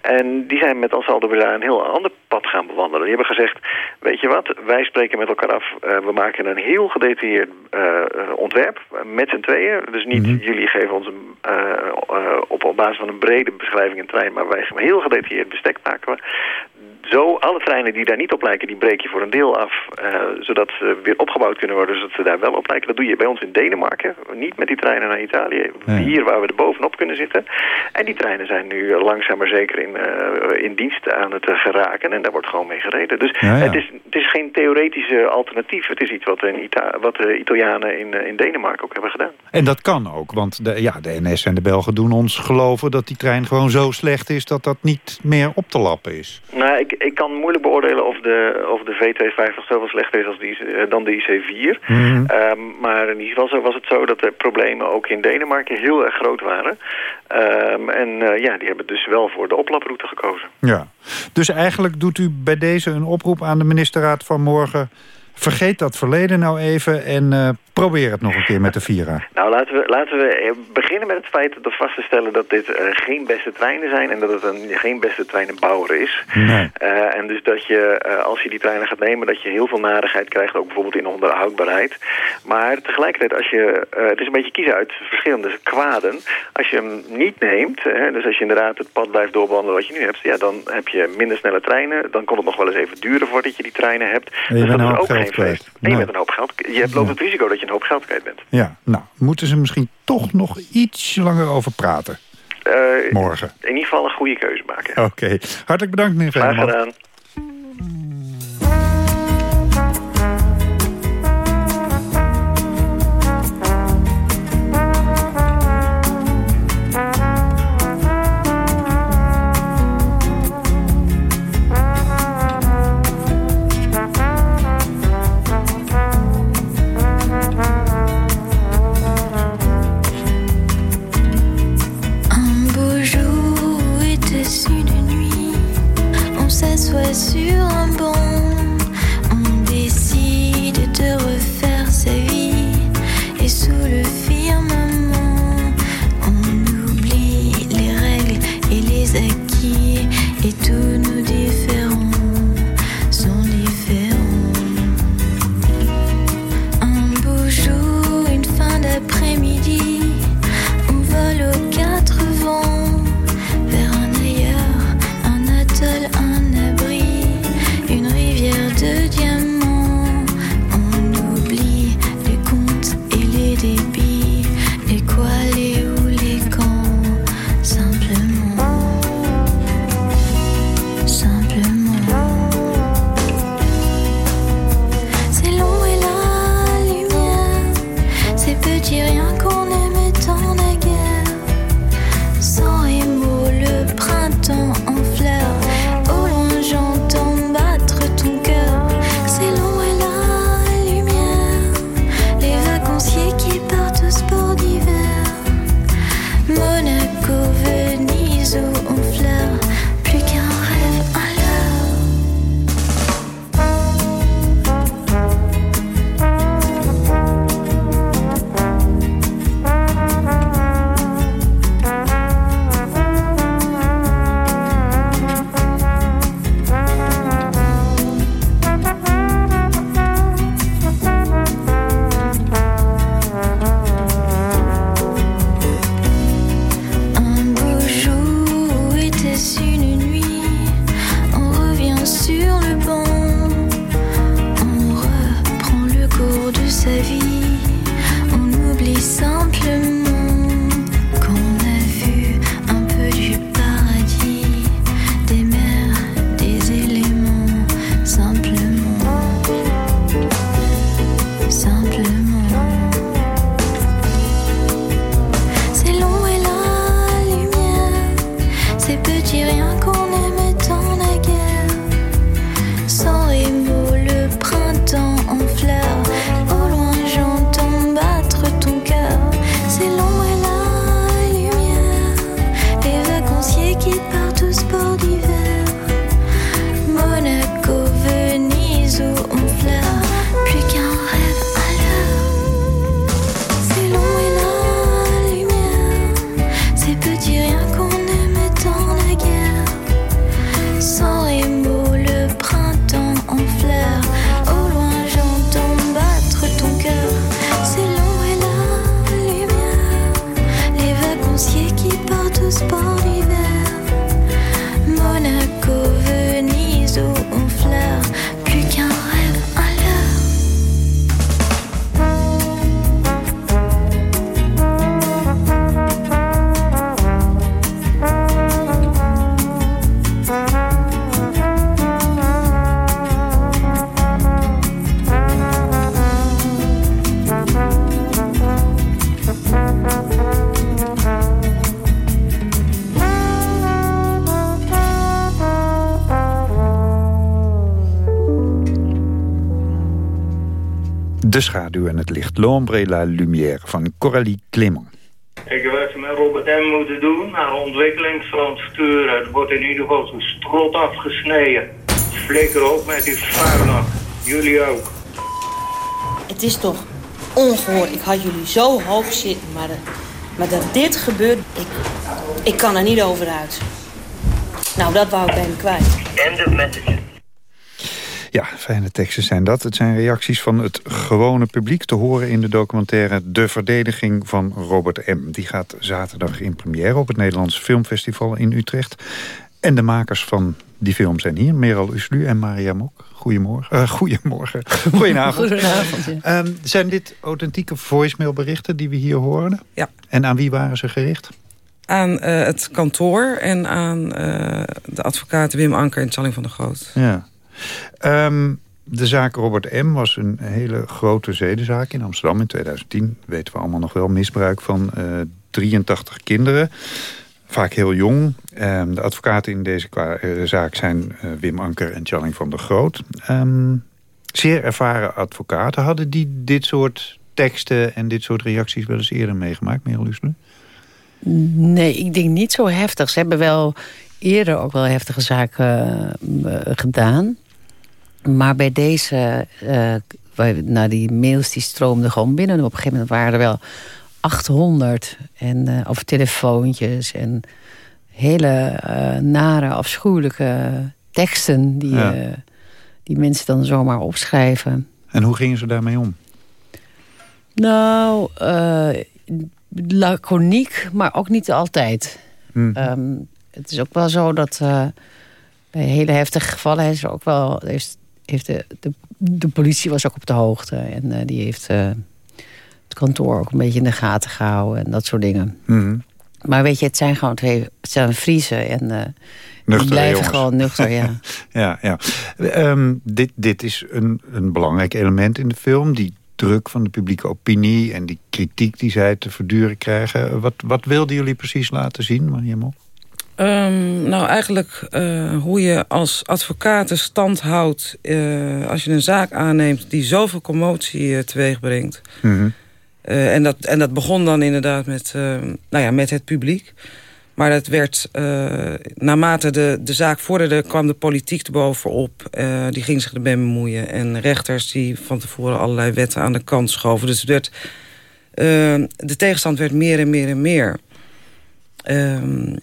En die zijn met Ansaldo Breda een heel ander pad gaan bewandelen. Die hebben gezegd, weet je wat, wij spreken met elkaar af. Uh, we maken een heel gedetailleerd uh, ontwerp met z'n tweeën. Dus niet mm -hmm. jullie geven ons een, uh, op, op basis van een brede beschrijving een trein, maar wij gaan een heel gedetailleerd bestek maken we zo, alle treinen die daar niet op lijken, die breek je voor een deel af. Uh, zodat ze weer opgebouwd kunnen worden, zodat ze daar wel op lijken. Dat doe je bij ons in Denemarken. Niet met die treinen naar Italië. Nee. Hier waar we er bovenop kunnen zitten. En die treinen zijn nu langzaam maar zeker in, uh, in dienst aan het uh, geraken. En daar wordt gewoon mee gereden. Dus ja, ja. Het, is, het is geen theoretische alternatief. Het is iets wat, in Ita wat de Italianen in, in Denemarken ook hebben gedaan. En dat kan ook, want de, ja, de NS en de Belgen doen ons geloven dat die trein gewoon zo slecht is dat dat niet meer op te lappen is. Nou, ik, ik kan moeilijk beoordelen of de, of de V250 zoveel slechter is als die, dan de IC4. Mhm. Mm -hmm. um, maar in ieder geval zo was het zo dat de problemen ook in Denemarken heel erg groot waren. Um, en uh, ja, die hebben dus wel voor de oplaproute gekozen. Ja, dus eigenlijk doet u bij deze een oproep aan de ministerraad van morgen... Vergeet dat verleden nou even en uh, probeer het nog een keer met de Vira. Nou, laten we, laten we beginnen met het feit dat vast te stellen dat dit uh, geen beste treinen zijn... en dat het een, geen beste treinenbouwer is. Nee. Uh, en dus dat je, als je die treinen gaat nemen, dat je heel veel narigheid krijgt... ook bijvoorbeeld in onderhoudbaarheid. Maar tegelijkertijd, als je, het is een beetje kiezen uit verschillende kwaden. Als je hem niet neemt, dus als je inderdaad het pad blijft doorwandelen wat je nu hebt... ja, dan heb je minder snelle treinen. Dan kon het nog wel eens even duren voordat je die treinen hebt. Dus dat is ook Nee, je bent een hoop geld. Je hebt loopt het risico dat je een hoop geld kwijt bent. Ja, nou, moeten ze misschien toch nog iets langer over praten? Uh, Morgen. In ieder geval een goede keuze maken. Oké. Okay. Hartelijk bedankt, meneer Graag gedaan. L'ombre et la lumière van Coralie Clément. Ik heb even met Robert M. moeten doen naar ontwikkelingsfonds sturen. Het wordt in ieder geval zo strot afgesneden. Flikker op met die vuilak. Jullie ook. Het is toch ongehoord. Ik had jullie zo hoog zitten, maar, dat- maar dat dit gebeurt, ik, ik kan er niet over uit. Nou, dat wou ik bij me kwijt. End of message. Ja, fijne teksten zijn dat. Het zijn reacties van het gewone publiek te horen in de documentaire De Verdediging van Robert M. Die gaat zaterdag in première op het Nederlands Filmfestival in Utrecht. En de makers van die film zijn hier, Meral Uslu en Maria Mok. Goedemorgen. Eh, goedemorgen. Goedenavond. Goedenavond, ja. Ehm, zijn dit authentieke voicemailberichten die we hier horen? Ja. En aan wie waren ze gericht? Aan eh, het kantoor en aan eh, de advocaten Wim Anker en Challing van der Groot. Ja. Ehm, de zaak Robert M. was een hele grote zedenzaak in Amsterdam in 2010. Weten we allemaal nog wel. Misbruik van eh 83 kinderen. Vaak heel jong. Ehm, de advocaten in deze eh, zaak zijn eh, Wim Anker en Challing van der Groot. Ehm, zeer ervaren advocaten. Hadden die dit soort teksten en dit soort reacties wel eens eerder meegemaakt, Merel Uslu? Nee, ik denk niet zo heftig. Ze hebben wel eerder ook wel heftige zaken eh, gedaan. Maar bij deze, wij- nou, die mails die stroomden gewoon binnen. Op een gegeven moment waren er wel 800. En, eh, of telefoontjes en hele nare, afschuwelijke teksten... Die, Ja. die mensen dan zomaar opschrijven. En hoe gingen ze daarmee om? Nou, laconiek, maar ook niet altijd. Hmm. Ehm, het is ook wel zo dat bij hele heftige gevallen is er ook wel. Heeft, heeft de, de, de politie was ook op de hoogte en eh, die heeft eh, het kantoor ook een beetje in de gaten gehouden en dat soort dingen. Mhm. Maar weet je, het zijn gewoon twee, het zijn Friesen en die Nuchtere blijven jongens. gewoon nuchter, ja. ja, ja. Ehm, dit, dit is een, een belangrijk element in de film. Die druk van de publieke opinie en die kritiek die zij te verduren krijgen. Wat, wat wilden jullie precies laten zien, Maria Ehm, nou, eigenlijk eh, hoe je als advocaat de stand houdt... eh, als je een zaak aanneemt die zoveel commotie eh, teweeg brengt. Eh, en, dat, en dat begon dan inderdaad met, nou ja, met het publiek. Maar dat werd, naarmate de, de zaak vorderde, kwam de politiek erbovenop. Die ging zich erbij bemoeien. En rechters die van tevoren allerlei wetten aan de kant schoven. Dus het werd, de tegenstand werd meer en meer en meer. Ehm,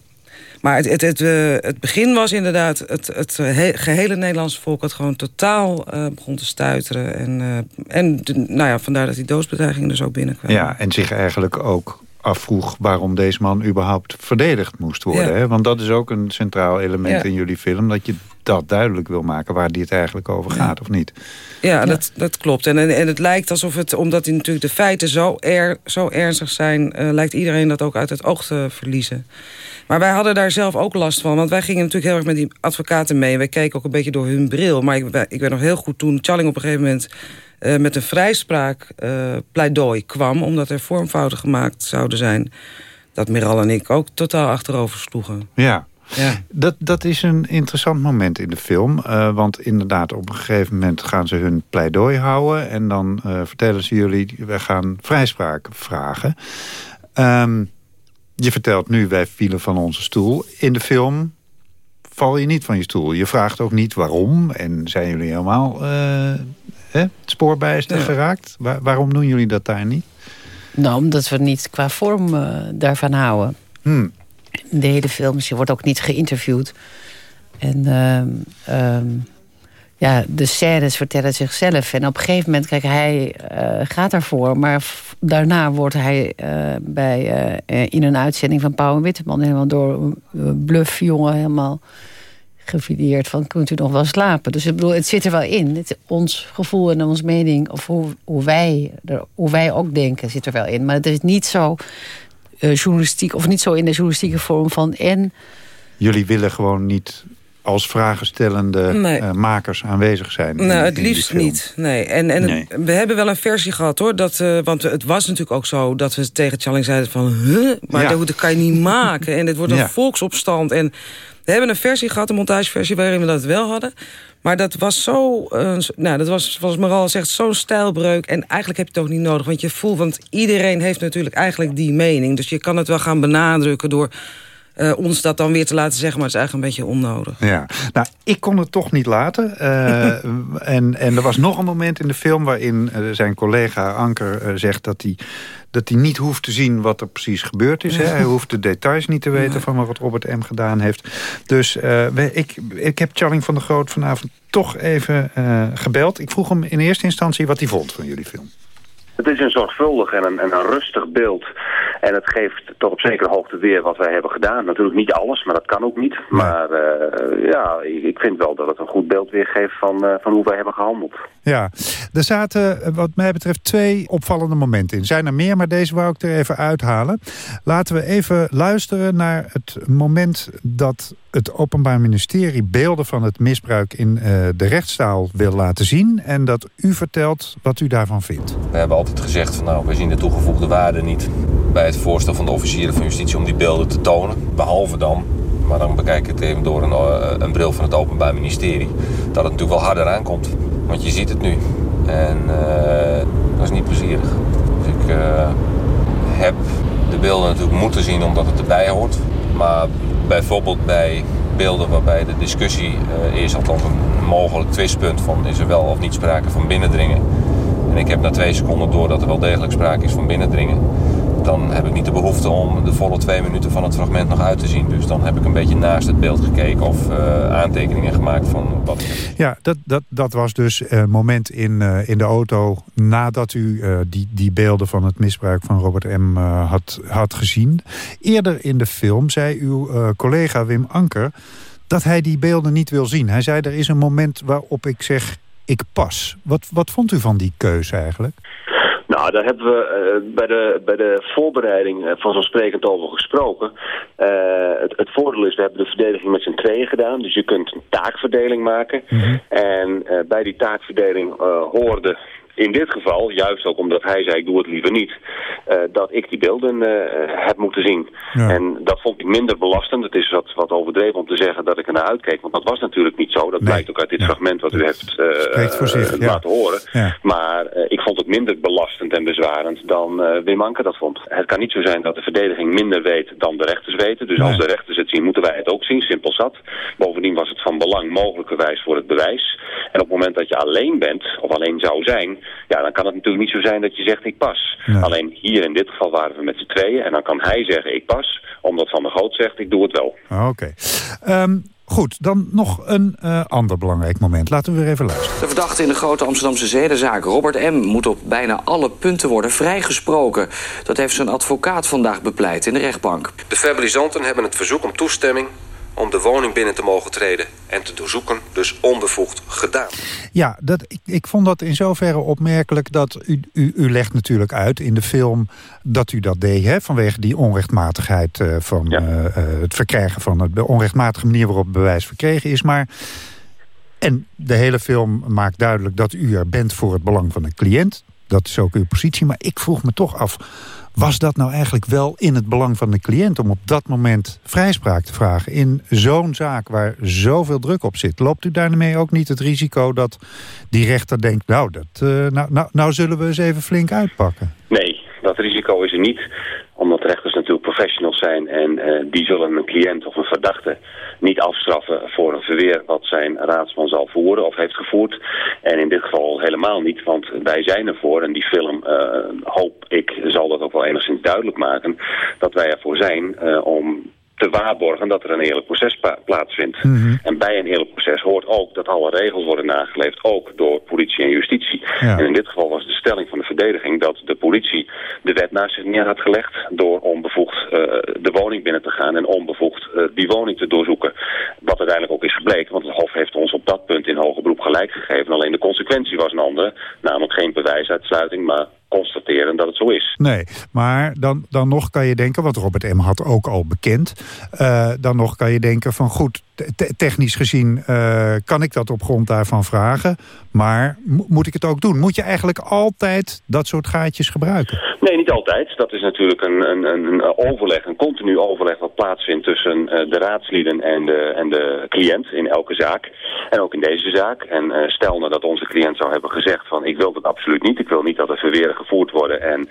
maar het, het, het, eh, het begin was inderdaad... het, het he- gehele Nederlandse volk dat gewoon totaal eh, begon te stuiteren. En, eh, en de- nou ja, vandaar dat die doodsbedreigingen dus ook binnenkwamen. Ja, en zich eigenlijk ook afvroeg waarom deze man überhaupt verdedigd moest worden. Ja. Hè? Want dat is ook een centraal element Ja. in jullie film. Dat je dat duidelijk wil maken waar dit eigenlijk over gaat, of niet? Ja, Dat, dat klopt. En, en, en het lijkt alsof het, omdat die natuurlijk de feiten zo, er, zo ernstig zijn... eh, lijkt iedereen dat ook uit het oog te verliezen. Maar wij hadden daar zelf ook last van. Want wij gingen natuurlijk heel erg met die advocaten mee. En wij keken ook een beetje door hun bril. Maar ik, ik weet nog heel goed toen Challing op een gegeven moment... eh, met een vrijspraak eh, pleidooi kwam... omdat er vormfouten gemaakt zouden zijn... dat Miral en ik ook totaal achterover sloegen. Ja. Ja. Dat, dat is een interessant moment in de film. eh, want inderdaad, op een gegeven moment gaan ze hun pleidooi houden. En dan eh, vertellen ze jullie, wij gaan vrijspraak vragen. Ehm, je vertelt nu, wij vielen van onze stoel. In de film val je niet van je stoel. Je vraagt ook niet waarom. En zijn jullie helemaal eh, hè, het spoorbijster geraakt? Waar- waarom doen jullie dat daar niet? Nou, omdat we niet qua vorm eh, daarvan houden. Hmm. De hele film, dus je wordt ook niet geïnterviewd. En ehm, ehm, ja, de scènes vertellen zichzelf. En op een gegeven moment, kijk, hij eh, gaat daarvoor. Maar daarna wordt hij eh, bij, eh, in een uitzending van Pauw en Witteman... helemaal door een eh, bluff jongen helemaal gevideerd van... kunt u nog wel slapen? Dus ik bedoel, het zit er wel in. Het, ons gevoel en ons mening, of hoe, hoe, wij, hoe wij ook denken, zit er wel in. Maar het is niet zo journalistiek... of niet zo in de journalistieke vorm van... en Jullie willen gewoon niet als vragenstellende Nee. eh, makers aanwezig zijn. Nou, het in liefst niet. Nee. En, en Nee. we hebben wel een versie gehad hoor. Dat, eh, want het was natuurlijk ook zo dat we tegen Challing zeiden van... Huh? Maar Ja. dat, dat kan je niet maken. En dit wordt een Ja. volksopstand. En we hebben een versie gehad, een montageversie... waarin we dat wel hadden. Maar dat was zo, uh, nou, dat was zoals Maral zegt, zo'n stijlbreuk. En eigenlijk heb je het ook niet nodig, want je voelt, want iedereen heeft natuurlijk eigenlijk die mening. Dus je kan het wel gaan benadrukken door uh, ons dat dan weer te laten zeggen, maar het is eigenlijk een beetje onnodig. Ja, nou, ik kon het toch niet laten. Uh, en, en er was nog een moment in de film waarin uh, zijn collega Anker zegt dat hij dat hij niet hoeft te zien wat er precies gebeurd is. Hè. Hij hoeft de details niet te weten van wat Robert M. gedaan heeft. Dus ik, ik heb Charling van der Groot vanavond toch even gebeld. Ik vroeg hem in eerste instantie wat hij vond van jullie film. Het is een zorgvuldig en een, en een rustig beeld. En het geeft toch op zekere hoogte weer wat wij hebben gedaan. Natuurlijk niet alles, maar dat kan ook niet. Maar uh, ja, ik vind wel dat het een goed beeld weergeeft van, uh, van hoe wij hebben gehandeld. Ja, er zaten wat mij betreft twee opvallende momenten in. Zijn er meer, maar deze wou ik er even uithalen. Laten we even luisteren naar het moment dat het Openbaar Ministerie beelden van het misbruik in uh, de rechtszaal wil laten zien. En dat u vertelt wat u daarvan vindt. We hebben altijd gezegd van nou, we zien de toegevoegde waarde niet bij het voorstel van de officieren van justitie om die beelden te tonen. Behalve dan, maar dan bekijk ik het even door een, uh, een bril van het Openbaar Ministerie, dat het natuurlijk wel harder aankomt. Want je ziet het nu. En uh, dat is niet plezierig. Dus ik heb de beelden natuurlijk moeten zien omdat het erbij hoort. Maar bijvoorbeeld bij beelden waarbij de discussie uh, is, althans een mogelijk twistpunt van is er wel of niet sprake van binnendringen. En ik heb na twee seconden door dat er wel degelijk sprake is van binnendringen dan heb ik niet de behoefte om de volle twee minuten van het fragment nog uit te zien. Dus dan heb ik een beetje naast het beeld gekeken of uh, aantekeningen gemaakt van wat Ja, dat, dat, dat was dus een moment in, uh, in de auto nadat u die, die beelden van het misbruik van Robert M. had, had gezien. Eerder in de film zei uw collega Wim Anker dat hij die beelden niet wil zien. Hij zei er is een moment waarop ik zeg ik pas. Wat, wat vond u van die keuze eigenlijk? Nou, daar hebben we uh, bij, de, bij de voorbereiding uh, vanzelfsprekend over gesproken. Uh, het, het voordeel is, we hebben de verdediging met z'n tweeën gedaan. Dus je kunt een taakverdeling maken. Mm -hmm. En bij die taakverdeling hoorde in dit geval, juist ook omdat hij zei ik doe het liever niet, uh, dat ik die beelden uh, heb moeten zien. Ja. En dat vond ik minder belastend. Het is wat, wat overdreven om te zeggen dat ik er naar uitkeek, want dat was natuurlijk niet zo. Dat nee. blijkt ook uit dit ja. fragment wat u heeft uh, zich, laten horen. Maar ik vond het minder belastend en bezwarend dan Wim Anker dat vond. Het kan niet zo zijn dat de verdediging minder weet dan de rechters weten. Dus nee. als de rechters het zien, moeten wij het ook zien. Simpel zat. Bovendien was het van belang mogelijkerwijs voor het bewijs. En op het moment dat je alleen bent, of alleen zou zijn, ja, dan kan het natuurlijk niet zo zijn dat je zegt ik pas. Nee. Alleen hier in dit geval waren we met z'n tweeën en dan kan hij zeggen ik pas, omdat Van der Goot zegt ik doe het wel. Oké. Okay. Um, Goed, dan nog een uh, ander belangrijk moment. Laten we weer even luisteren. De verdachte in de grote Amsterdamse zedenzaak, Robert M., moet op bijna alle punten worden vrijgesproken. Dat heeft zijn advocaat vandaag bepleit in de rechtbank. De verbalisanten hebben het verzoek om toestemming om de woning binnen te mogen treden en te doorzoeken, dus onbevoegd gedaan. Ja, dat, ik, ik vond dat in zoverre opmerkelijk dat u, u, u legt natuurlijk uit in de film dat u dat deed, hè, vanwege die onrechtmatigheid uh, van ja. uh, het verkrijgen van het, de onrechtmatige manier waarop bewijs verkregen is. Maar en de hele film maakt duidelijk dat u er bent voor het belang van de cliënt. Dat is ook uw positie. Maar ik vroeg me toch af, was dat nou eigenlijk wel in het belang van de cliënt... om op dat moment vrijspraak te vragen in zo'n zaak waar zoveel druk op zit? Loopt u daarmee ook niet het risico dat die rechter denkt... nou, dat, uh, nou, nou, nou zullen we eens even flink uitpakken? Nee, dat risico is er niet omdat rechters natuurlijk professionals zijn en uh, die zullen een cliënt of een verdachte niet afstraffen voor een verweer wat zijn raadsman zal voeren of heeft gevoerd. En in dit geval helemaal niet, want wij zijn ervoor en die film, uh, hoop ik, zal dat ook wel enigszins duidelijk maken, dat wij ervoor zijn uh, om te waarborgen dat er een eerlijk proces plaatsvindt. Mm -hmm. En bij een eerlijk proces hoort ook dat alle regels worden nageleefd, ook door politie en justitie. Ja. En in dit geval was de stelling van de verdediging dat de politie de wet naast zich neer had gelegd door onbevoegd uh, de woning binnen te gaan en onbevoegd uh, die woning te doorzoeken. Wat uiteindelijk ook is gebleken, want het Hof heeft ons op dat punt in hoger beroep gelijk gegeven. Alleen de consequentie was een andere, namelijk geen bewijsuitsluiting, maar constateren dat het zo is. Nee, maar dan, dan nog kan je denken, wat Robert M. had ook al bekend... Uh, dan nog kan je denken van goed, te technisch gezien uh, kan ik dat op grond daarvan vragen... maar moet ik het ook doen? Moet je eigenlijk altijd dat soort gaatjes gebruiken? Nee, niet altijd. Dat is natuurlijk een, een, een overleg, een continu overleg wat plaatsvindt tussen eh, de raadslieden en de, en de cliënt in elke zaak. En ook in deze zaak. En uh, stel nou dat onze cliënt zou hebben gezegd van ik wil dat absoluut niet. Ik wil niet dat er verweren gevoerd worden en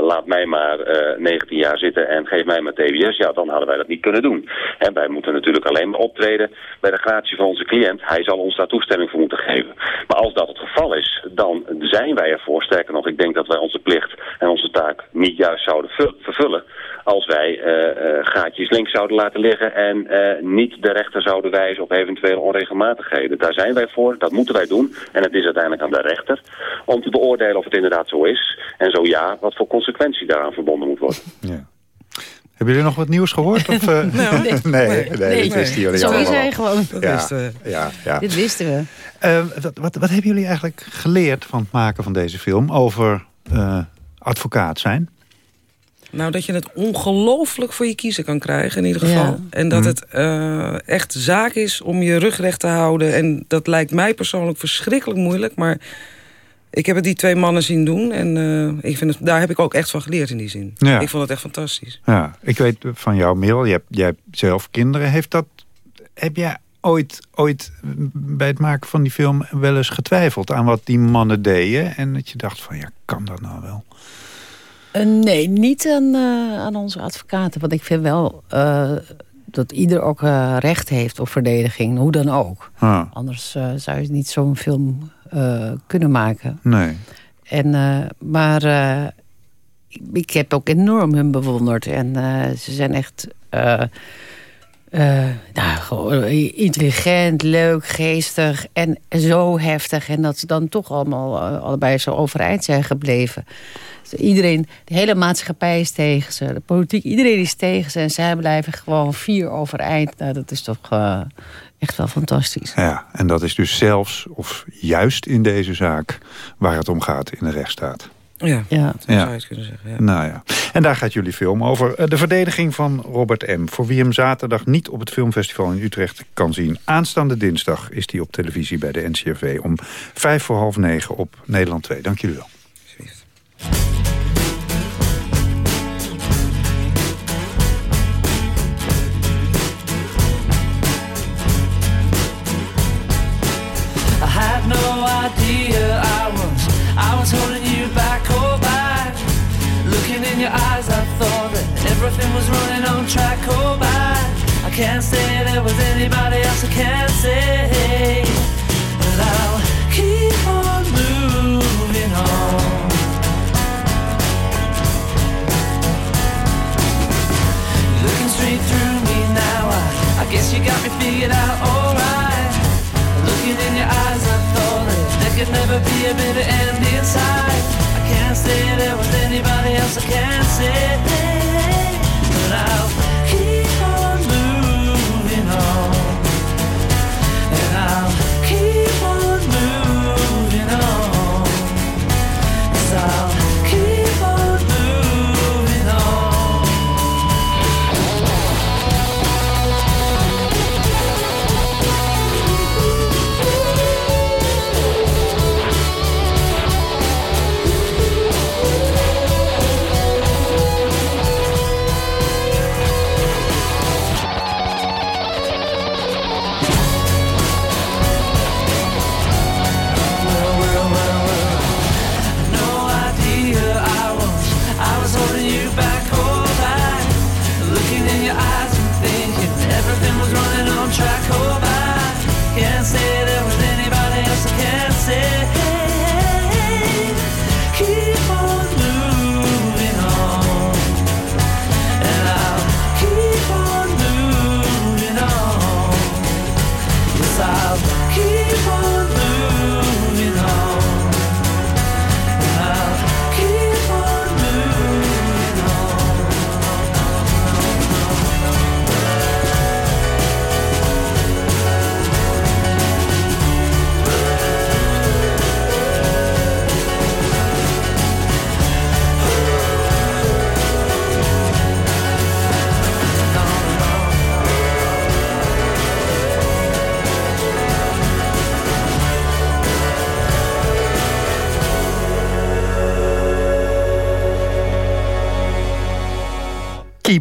laat mij maar 19 jaar zitten en geef mij maar TBS. Ja, dan hadden wij dat niet kunnen doen. En wij moeten natuurlijk alleen maar optreden bij de gratie van onze cliënt. Hij zal ons daar toestemming voor moeten geven. Maar als dat het geval is, dan zijn wij ervoor. Sterker nog, ik denk dat wij onze plicht en onze taak niet juist zouden vervullen als wij uh, gaatjes links zouden laten liggen en uh, niet de rechter zouden wijzen op eventuele onregelmatigheden. Daar zijn wij voor, dat moeten wij doen. En het is uiteindelijk aan de rechter om te beoordelen of het inderdaad zo is. En zo ja, wat voor consequentie daaraan verbonden moet worden. Ja. Hebben jullie nog wat nieuws gehoord? Of, uh... nou, nee. nee, nee, nee, dit wisten jullie Zo is hij gewoon. Dat ja, wisten we. Ja, ja. Dit wisten we. Uh, wat, wat, wat hebben jullie eigenlijk geleerd van het maken van deze film... over uh, advocaat zijn? Nou, dat je het ongelooflijk voor je kiezen kan krijgen in ieder geval. Ja. En dat mm. het uh, echt zaak is om je rug recht te houden. En dat lijkt mij persoonlijk verschrikkelijk moeilijk. Maar ik heb het die twee mannen zien doen. En uh, ik vind het, daar heb ik ook echt van geleerd in die zin. Ja. Ik vond het echt fantastisch. Ja, ik weet van jou, Merel, je hebt, jij hebt zelf kinderen. Heeft dat, heb jij ooit, ooit bij het maken van die film wel eens getwijfeld... aan wat die mannen deden? En dat je dacht van, ja, kan dat nou wel? Uh, nee, niet aan, uh, aan onze advocaten. Want ik vind wel uh, dat ieder ook recht heeft op verdediging. Hoe dan ook. Ah. Anders zou je niet zo'n film kunnen maken. Nee. En, maar ik, ik, heb ook enorm hun bewonderd. En ze zijn echt... Uh, nou, intelligent, leuk, geestig en zo heftig. En dat ze dan toch allemaal uh, allebei zo overeind zijn gebleven. Dus iedereen, de hele maatschappij is tegen ze. De politiek, iedereen is tegen ze. En zij blijven gewoon vier overeind. Nou, dat is toch uh, echt wel fantastisch. Ja, en dat is dus zelfs, of juist in deze zaak... waar het om gaat in de rechtsstaat. Ja, ja. dat zou je het kunnen zeggen. Ja. Nou ja. En daar gaat jullie film over. De verdediging van Robert M. Voor wie hem zaterdag niet op het filmfestival in Utrecht kan zien. Aanstaande dinsdag is hij op televisie bij de NCRV... om vijf voor half negen op Nederland 2. Dank jullie wel. Can't say there was anybody else I can't say. But I'll keep on moving on. Looking straight through me now, I, I guess you got me figured out, alright. Looking in your eyes, I thought that there could never be a bitter end inside. I can't say there was anybody else I can't say.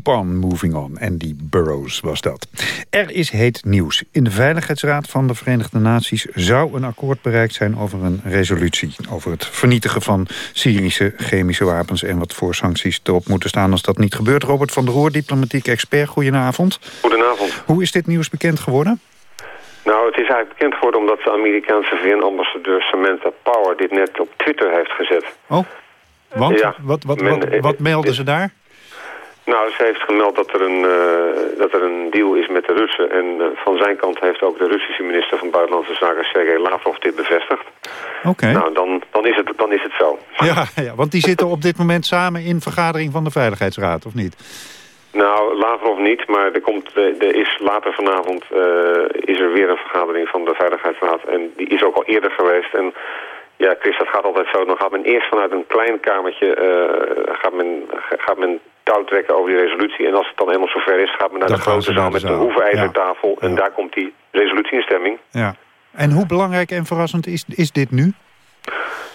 Keep on moving on. Andy Burroughs was dat. Er is heet nieuws. In de Veiligheidsraad van de Verenigde Naties zou een akkoord bereikt zijn over een resolutie. Over het vernietigen van Syrische chemische wapens en wat voor sancties erop moeten staan als dat niet gebeurt. Robert van der Roer, diplomatiek expert, goedenavond. Goedenavond. Hoe is dit nieuws bekend geworden? Nou, het is eigenlijk bekend geworden omdat de Amerikaanse VN-ambassadeur Samantha Power dit net op Twitter heeft gezet. Oh, want? Ja, wat, wat, wat, wat melden ze daar? Nou, ze heeft gemeld dat er een, eh, dat er een deal is met de Russen. En eh, van zijn kant heeft ook de Russische minister van Buitenlandse Zaken, Sergei Lavrov, dit bevestigd. Oké. Nou, dan, dan, is het, dan is het zo. Ja, ja, want die zitten op dit moment samen in vergadering van de Veiligheidsraad, of niet? Nou, Lavrov niet, maar er, komt, eh, er is later vanavond is er weer een vergadering van de Veiligheidsraad. En die is ook al eerder geweest. En ja, Chris, dat gaat altijd zo. Dan gaat men eerst vanuit een klein kamertje eh, gaat men, gaat men touw trekken over die resolutie. En als het dan helemaal zover is, gaat men naar Dan de grote zaal de met de zaal. hoevenijzertafel. En daar komt die resolutie in stemming. Ja. En hoe belangrijk en verrassend is, is dit nu?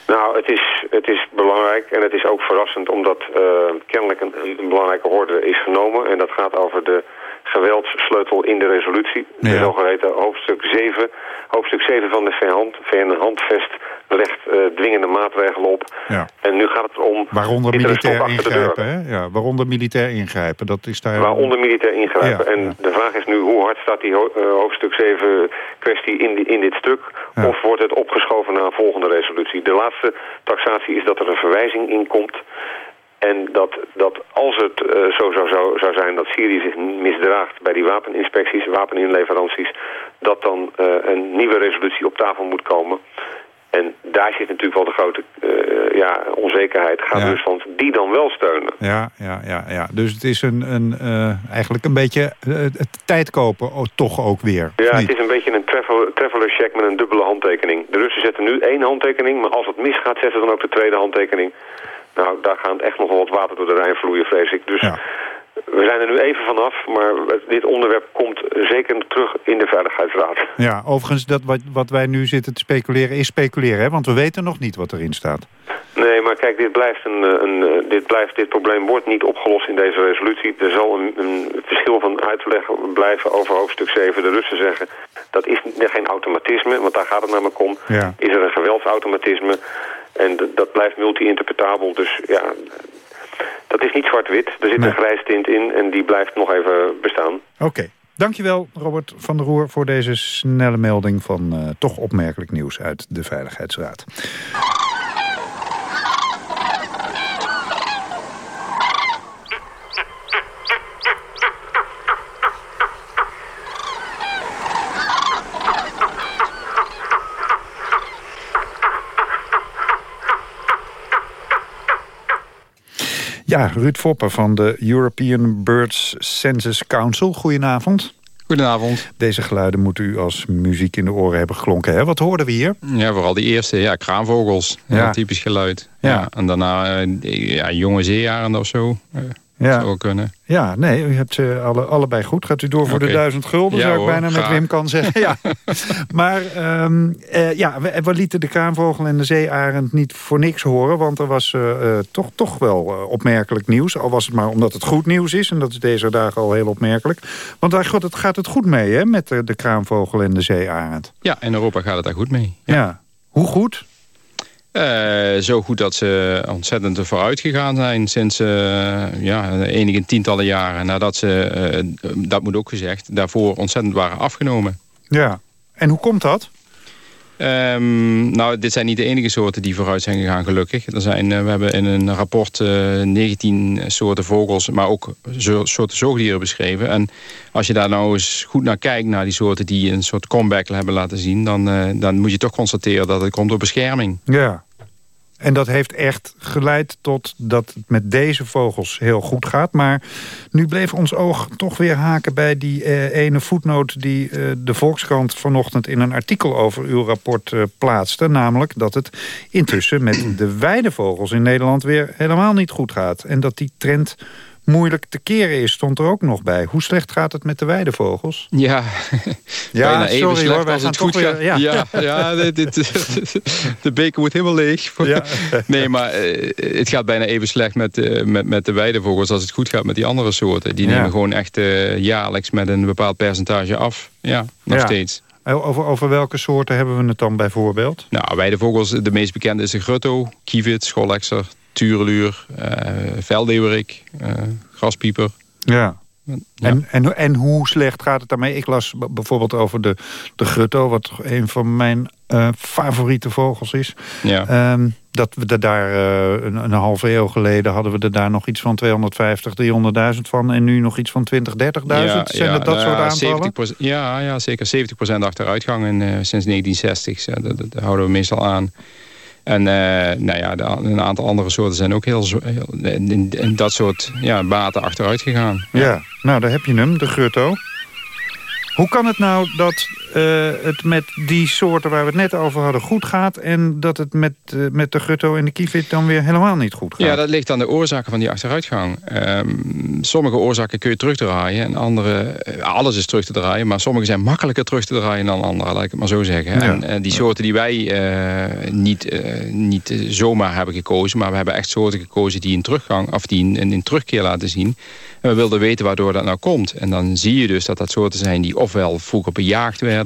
Nou, het is, het is belangrijk en het is ook verrassend omdat eh, kennelijk een, een belangrijke orde is genomen. En dat gaat over de geweldssleutel in de resolutie. De Ja. zogeheten hoofdstuk 7. Hoofdstuk 7 van de VN, VN-handvest legt eh, dwingende maatregelen op. Ja. En nu gaat het om... Waaronder militair ingrijpen, hè? Ja, waaronder militair ingrijpen. Dat is daar... Waaronder militair ingrijpen. Ja, en de vraag is nu, hoe hard staat die eh, hoofdstuk 7 kwestie in, die, in dit stuk? Of wordt het opgeschoven naar een volgende resolutie? De laatste taxatie is dat er een verwijzing in komt. En dat, dat als het eh, zo zou, zou, zou zijn dat Syrië zich misdraagt bij die wapeninspecties, wapeninleveranties, dat dan een nieuwe resolutie op tafel moet komen. En daar zit natuurlijk wel de grote eh, ja, onzekerheid. Gaat Ja. Rusland die dan wel steunen? Ja, ja, ja, ja. Dus het is een, een, eh, eigenlijk een beetje eh, het tijd kopen, oh, toch ook weer. Ja, het is een beetje een travel, traveler check met een dubbele handtekening. De Russen zetten nu één handtekening, maar als het misgaat zetten ze dan ook de tweede handtekening. Nou, daar gaat echt nog wel wat water door de Rijn vloeien, vrees ik. Dus we zijn er nu even vanaf, maar dit onderwerp komt zeker terug in de Veiligheidsraad. Ja, overigens, dat wat, wat wij nu zitten te speculeren is speculeren, hè? want we weten nog niet wat erin staat. Nee, maar kijk, dit, blijft een, eh, een, eh, dit, blijft, dit probleem wordt niet opgelost in deze resolutie. Er zal een, een verschil van uitleg blijven over hoofdstuk 7. De Russen zeggen, dat is geen automatisme, want daar gaat het namelijk om. Ja. Is er een geweldsautomatisme en dat blijft multi-interpretabel. Dus ja, dat is niet zwart-wit. Er zit een grijs tint in en die blijft nog even bestaan. Oké, dankjewel Robert van der Roer voor deze snelle melding van eh, toch opmerkelijk nieuws uit de Veiligheidsraad. Ja, Ruud Foppen van de European Birds Census Council. Goedenavond. Goedenavond. Deze geluiden moeten u als muziek in de oren hebben geklonken. Hè? Wat hoorden we hier? Ja, vooral die eerste, ja, kraanvogels. Ja. Typisch geluid. Ja. Ja. En daarna eh, ja, jonge zeearenden of zo. Eh, Ja. Zou kunnen. Ja, nee, u hebt ze alle, allebei goed. Gaat u door voor de duizend gulden, Ja, zou ik hoor, bijna met. Wim kan zeggen. Ja. maar ehm, eh, ja, we, we lieten de kraanvogel en de zeearend niet voor niks horen. Want er was eh, eh, toch, toch wel eh, opmerkelijk nieuws. Al was het maar omdat het goed nieuws is. En dat is deze dagen al heel opmerkelijk. Want daar gaat het, gaat het goed mee hè, met de, de kraanvogel en de zeearend. Ja, in Europa gaat het daar goed mee. Ja. Hoe goed? Eh, zo goed dat ze ontzettend vooruit gegaan zijn sinds eh, ja, enige tientallen jaren. Nadat ze, eh, dat moet ook gezegd, daarvoor ontzettend waren afgenomen. Ja. En hoe komt dat? Ehm, nou, dit zijn niet de enige soorten die vooruit zijn gegaan, gelukkig. Er zijn, eh, we hebben in een rapport eh 19 soorten vogels, maar ook soorten zoogdieren beschreven. En als je daar nou eens goed naar kijkt, naar die soorten die een soort comeback hebben laten zien... dan, eh, dan moet je toch constateren dat het komt door bescherming. Ja. En dat heeft echt geleid tot dat het met deze vogels heel goed gaat. Maar nu bleef ons oog toch weer haken bij die eh, ene voetnoot... die eh, de Volkskrant vanochtend in een artikel over uw rapport eh, plaatste. Namelijk dat het intussen met de weidevogels in Nederland weer helemaal niet goed gaat. En dat die trend moeilijk te keren is, stond er ook nog bij. Hoe slecht gaat het met de weidevogels? Ja, Ja, bijna even sorry slecht hoor, wij gaan het goed weer... gaat. Ja, Ja, ja, dit, dit- de beker wordt helemaal leeg. Nee, maar eh, het gaat bijna even slecht met, eh, met, met de weidevogels als het goed gaat met die andere soorten. Die Ja. nemen gewoon echt eh, jaarlijks met een bepaald percentage af. Ja, nog Ja. steeds. Over, over welke soorten hebben we het dan bijvoorbeeld? Nou, weidevogels, de meest bekende is de grutto, kievit, scholekser, tureluur, eh veldeeuwerik, eh, graspieper. Ja. En, en, en hoe slecht gaat het daarmee? Ik las bijvoorbeeld over de, de grutto, wat een van mijn eh, favoriete vogels is. Ja. Ehm, dat we er daar een, een halve eeuw geleden hadden we er daar nog iets van 250, 300.000 van. En nu nog iets van 20, 30.000. Zijn het dat nou soort ja, aantallen? 70%, ja, ja, zeker 70% achteruitgang in, sinds 1960. Ja, dat, dat houden we meestal aan. En eh, nou ja, een aantal andere soorten zijn ook heel, heel in, in dat soort ja, baten achteruit gegaan. Ja, nou daar heb je hem, de grutto. Hoe kan het nou dat eh, het met die soorten waar we het net over hadden goed gaat... en dat het met, eh, met de grutto en de kievit dan weer helemaal niet goed gaat? Ja, dat ligt aan de oorzaken van die achteruitgang. Ehm, sommige oorzaken kun je terugdraaien en andere... eh, alles is terug te draaien, maar sommige zijn makkelijker terug te draaien dan andere, laat ik het maar zo zeggen. Ja. En die soorten die wij niet, niet zomaar hebben gekozen, maar we hebben echt soorten gekozen die een teruggang, of die een, een terugkeer laten zien. En we wilden weten waardoor dat nou komt. En dan zie je dus dat dat soorten zijn die ofwel vroeger bejaagd werden,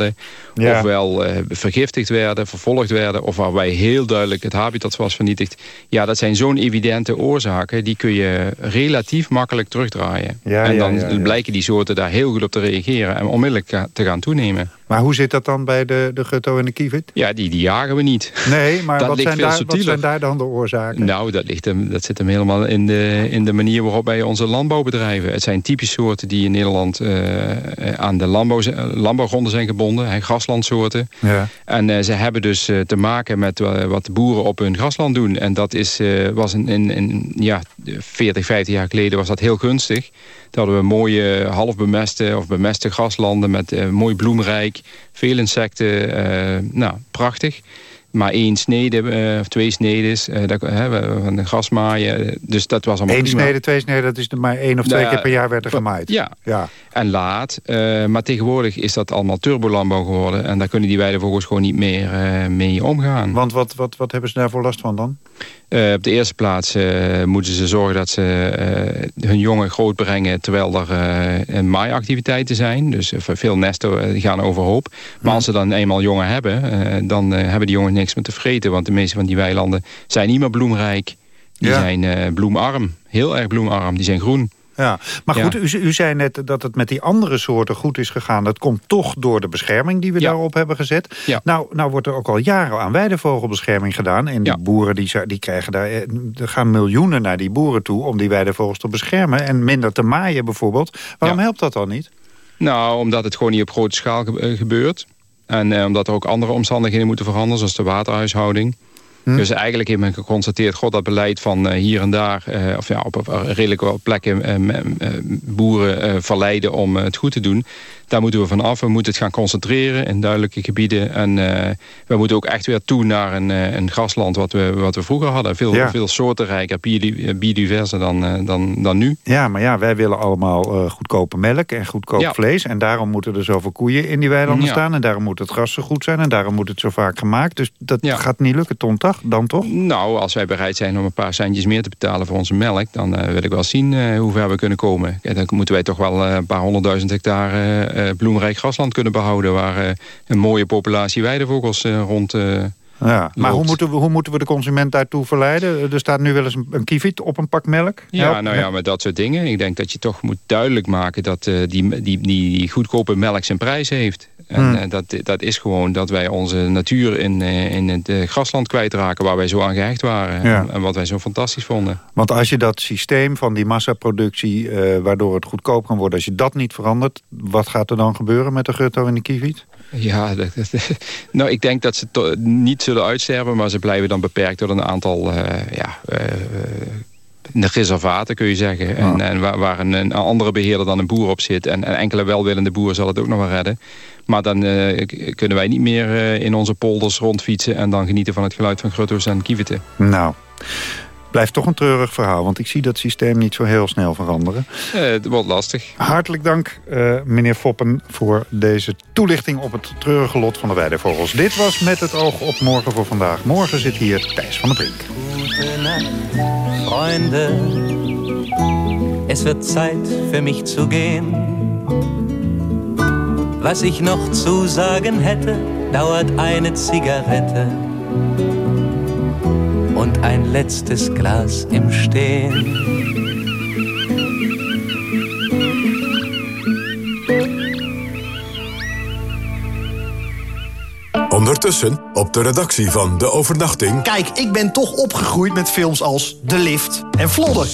Ja. ofwel eh, vergiftigd werden, vervolgd werden, of waarbij heel duidelijk het habitat was vernietigd. Ja, dat zijn zo'n evidente oorzaken, die kun je relatief makkelijk terugdraaien. Ja, en dan blijken die soorten daar heel goed op te reageren en onmiddellijk te gaan toenemen. Maar hoe zit dat dan bij de, de gutto en de kievit? Ja, die, die jagen we niet. Nee, maar Dat wat zijn, daar, wat zijn daar dan de oorzaken? Nou, dat, ligt hem, dat zit hem helemaal in de, in de manier waarop wij onze landbouw bedrijven. Het zijn typisch soorten die in Nederland eh, aan de landbouw, landbouwgronden zijn gebonden. Hè, graslandsoorten. Ja. En eh, ze hebben dus eh, te maken met eh, wat de boeren op hun grasland doen. En dat is, eh, was in, in, in ja, 40, 50 jaar geleden was dat heel gunstig. Toen hadden we mooie half bemeste of bemeste graslanden met eh, mooi bloemrijk, veel insecten. eh, nou, prachtig. Maar één snede eh, of twee snedes, eh, dat, de grasmaaien. Dus dat was allemaal Eén snede, twee sneden, dat is er maar één of twee Nou, keer per jaar werd er gemaaid. Ja. ja. En laat. maar tegenwoordig is dat allemaal turbolandbouw geworden. En daar kunnen die weidevogels gewoon niet meer mee omgaan. Want wat, wat, wat hebben ze daarvoor last van dan? Eh, op de eerste plaats eh, moeten ze zorgen dat ze eh, hun jongen groot brengen... terwijl er maaiactiviteiten zijn. Dus veel nesten gaan overhoop. Maar als ze dan eenmaal jongen hebben... dan hebben die jongens niks meer te vreten. Want de meeste van die weilanden zijn niet meer bloemrijk. Die Ja. zijn bloemarm. Heel erg bloemarm. Die zijn groen. Ja, maar Ja. goed, u, u zei net dat het met die andere soorten goed is gegaan. Dat komt toch door de bescherming die we daarop hebben gezet. Ja. Nou, nou wordt er ook al jaren aan weidevogelbescherming gedaan. En die boeren die, die krijgen daar... eh, Er gaan miljoenen naar die boeren toe om die weidevogels te beschermen. En minder te maaien bijvoorbeeld. Waarom helpt dat dan niet? Nou, omdat het gewoon niet op grote schaal eh, gebeurt. En eh, omdat er ook andere omstandigheden moeten veranderen, zoals de waterhuishouding. Hm. Dus eigenlijk heeft men geconstateerd, god, dat beleid van eh, hier en daar, eh, of ja, op, op redelijk wat plekken eh, eh, boeren eh, verleiden om eh, het goed te doen. Daar moeten we van af. We moeten het gaan concentreren in duidelijke gebieden. En eh, we moeten ook echt weer toe naar een, eh, een grasland wat we, wat we vroeger hadden. Veel, Ja. veel soortenrijker, biodi- biodiverser dan, eh, dan, dan nu. Ja, maar ja, wij willen allemaal goedkope melk en goedkoop Ja. vlees. En daarom moeten er zoveel koeien in die weilanden Ja. staan. En daarom moet het gras zo goed zijn. En daarom moet het zo vaak gemaakt. Dus dat gaat niet lukken, Ton, dan toch? Nou, als wij bereid zijn om een paar centjes meer te betalen voor onze melk... dan wil ik wel zien hoe ver we kunnen komen. Kijk, Dan moeten wij toch wel een paar honderdduizend hectare bloemrijk grasland kunnen behouden... waar eh, een mooie populatie weidevogels eh, rond... eh, Ja, maar hoe moeten, we, hoe moeten we de consument daartoe verleiden? Er staat nu wel eens een, een kievit op een pak melk. Ja, Help- nou ja, met dat soort dingen. Ik denk dat je toch moet duidelijk maken dat eh, die, die, die goedkope melk zijn prijs heeft. En Hmm. eh, dat, dat is gewoon dat wij onze natuur in, eh, in het eh, grasland kwijtraken... waar wij zo aan gehecht waren Ja. en, en wat wij zo fantastisch vonden. Want als je dat systeem van die massaproductie, waardoor het goedkoop kan worden... als je dat niet verandert, wat gaat er dan gebeuren met de gutto en de kieviet? Ja, dat, dat- nou, ik denk dat ze niet zullen uitsterven... maar ze blijven dan beperkt door een aantal eh, ja, de reservaten, kun je zeggen. En, en waar, waar een, een andere beheerder dan een boer op zit. En, en enkele welwillende boeren zal het ook nog wel redden. Maar dan eh, kunnen wij niet meer eh, in onze polders rondfietsen... en dan genieten van het geluid van grutto's en kieviten. Nou, Blijft toch een treurig verhaal, want ik zie dat systeem niet zo heel snel veranderen. Eh, het wordt lastig. Hartelijk dank, eh, meneer Foppen, voor deze toelichting op het treurige lot van de weidevogels. Dit was Met het oog op morgen voor vandaag. Morgen zit hier Thijs van der Brink. Nacht, Freunde. Es wird Zeit für mich zu gehen. Was ich noch zu sagen hätte, dauert eine Zigarette und ein letztes Glas im Stehen. Ondertussen op de redactie van De Overnachting... Kijk, ik ben toch opgegroeid met films als De Lift en Vlodder.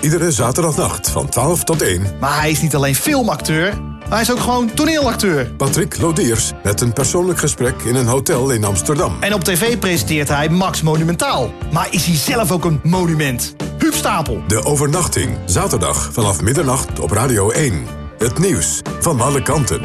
Iedere zaterdagnacht van 12 tot 1... Maar hij is niet alleen filmacteur, hij is ook gewoon toneelacteur. Patrick Lodiers met een persoonlijk gesprek in een hotel in Amsterdam. En op tv presenteert hij Max Monumentaal. Maar is hij zelf ook een monument? Huub Stapel. De Overnachting, zaterdag vanaf middernacht op Radio 1. Het nieuws van alle kanten.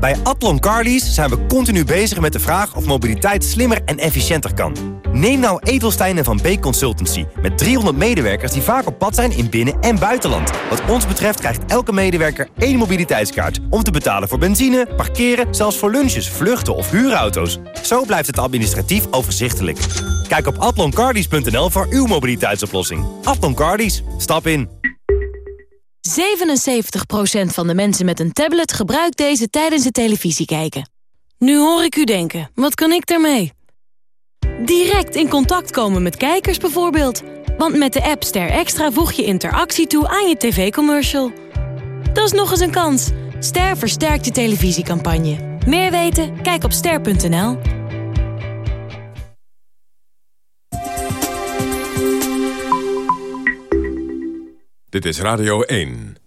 Bij Atlon Carlies zijn we continu bezig met de vraag of mobiliteit slimmer en efficiënter kan. Neem nou Edelstein en Van Beek Consultancy met 300 medewerkers die vaak op pad zijn in binnen- en buitenland. Wat ons betreft krijgt elke medewerker één mobiliteitskaart om te betalen voor benzine, parkeren, zelfs voor lunches, vluchten of huurauto's. Zo blijft het administratief overzichtelijk. Kijk op atloncarlies.nl voor uw mobiliteitsoplossing. Atlon Carlies, stap in. 77% van de mensen met een tablet gebruikt deze tijdens het televisie kijken. Nu hoor ik u denken, wat kan ik daarmee? Direct in contact komen met kijkers bijvoorbeeld. Want met de app Ster Extra voeg je interactie toe aan je tv-commercial. Dat is nog eens een kans. Ster versterkt je televisiecampagne. Meer weten? Kijk op ster.nl. Dit is Radio 1.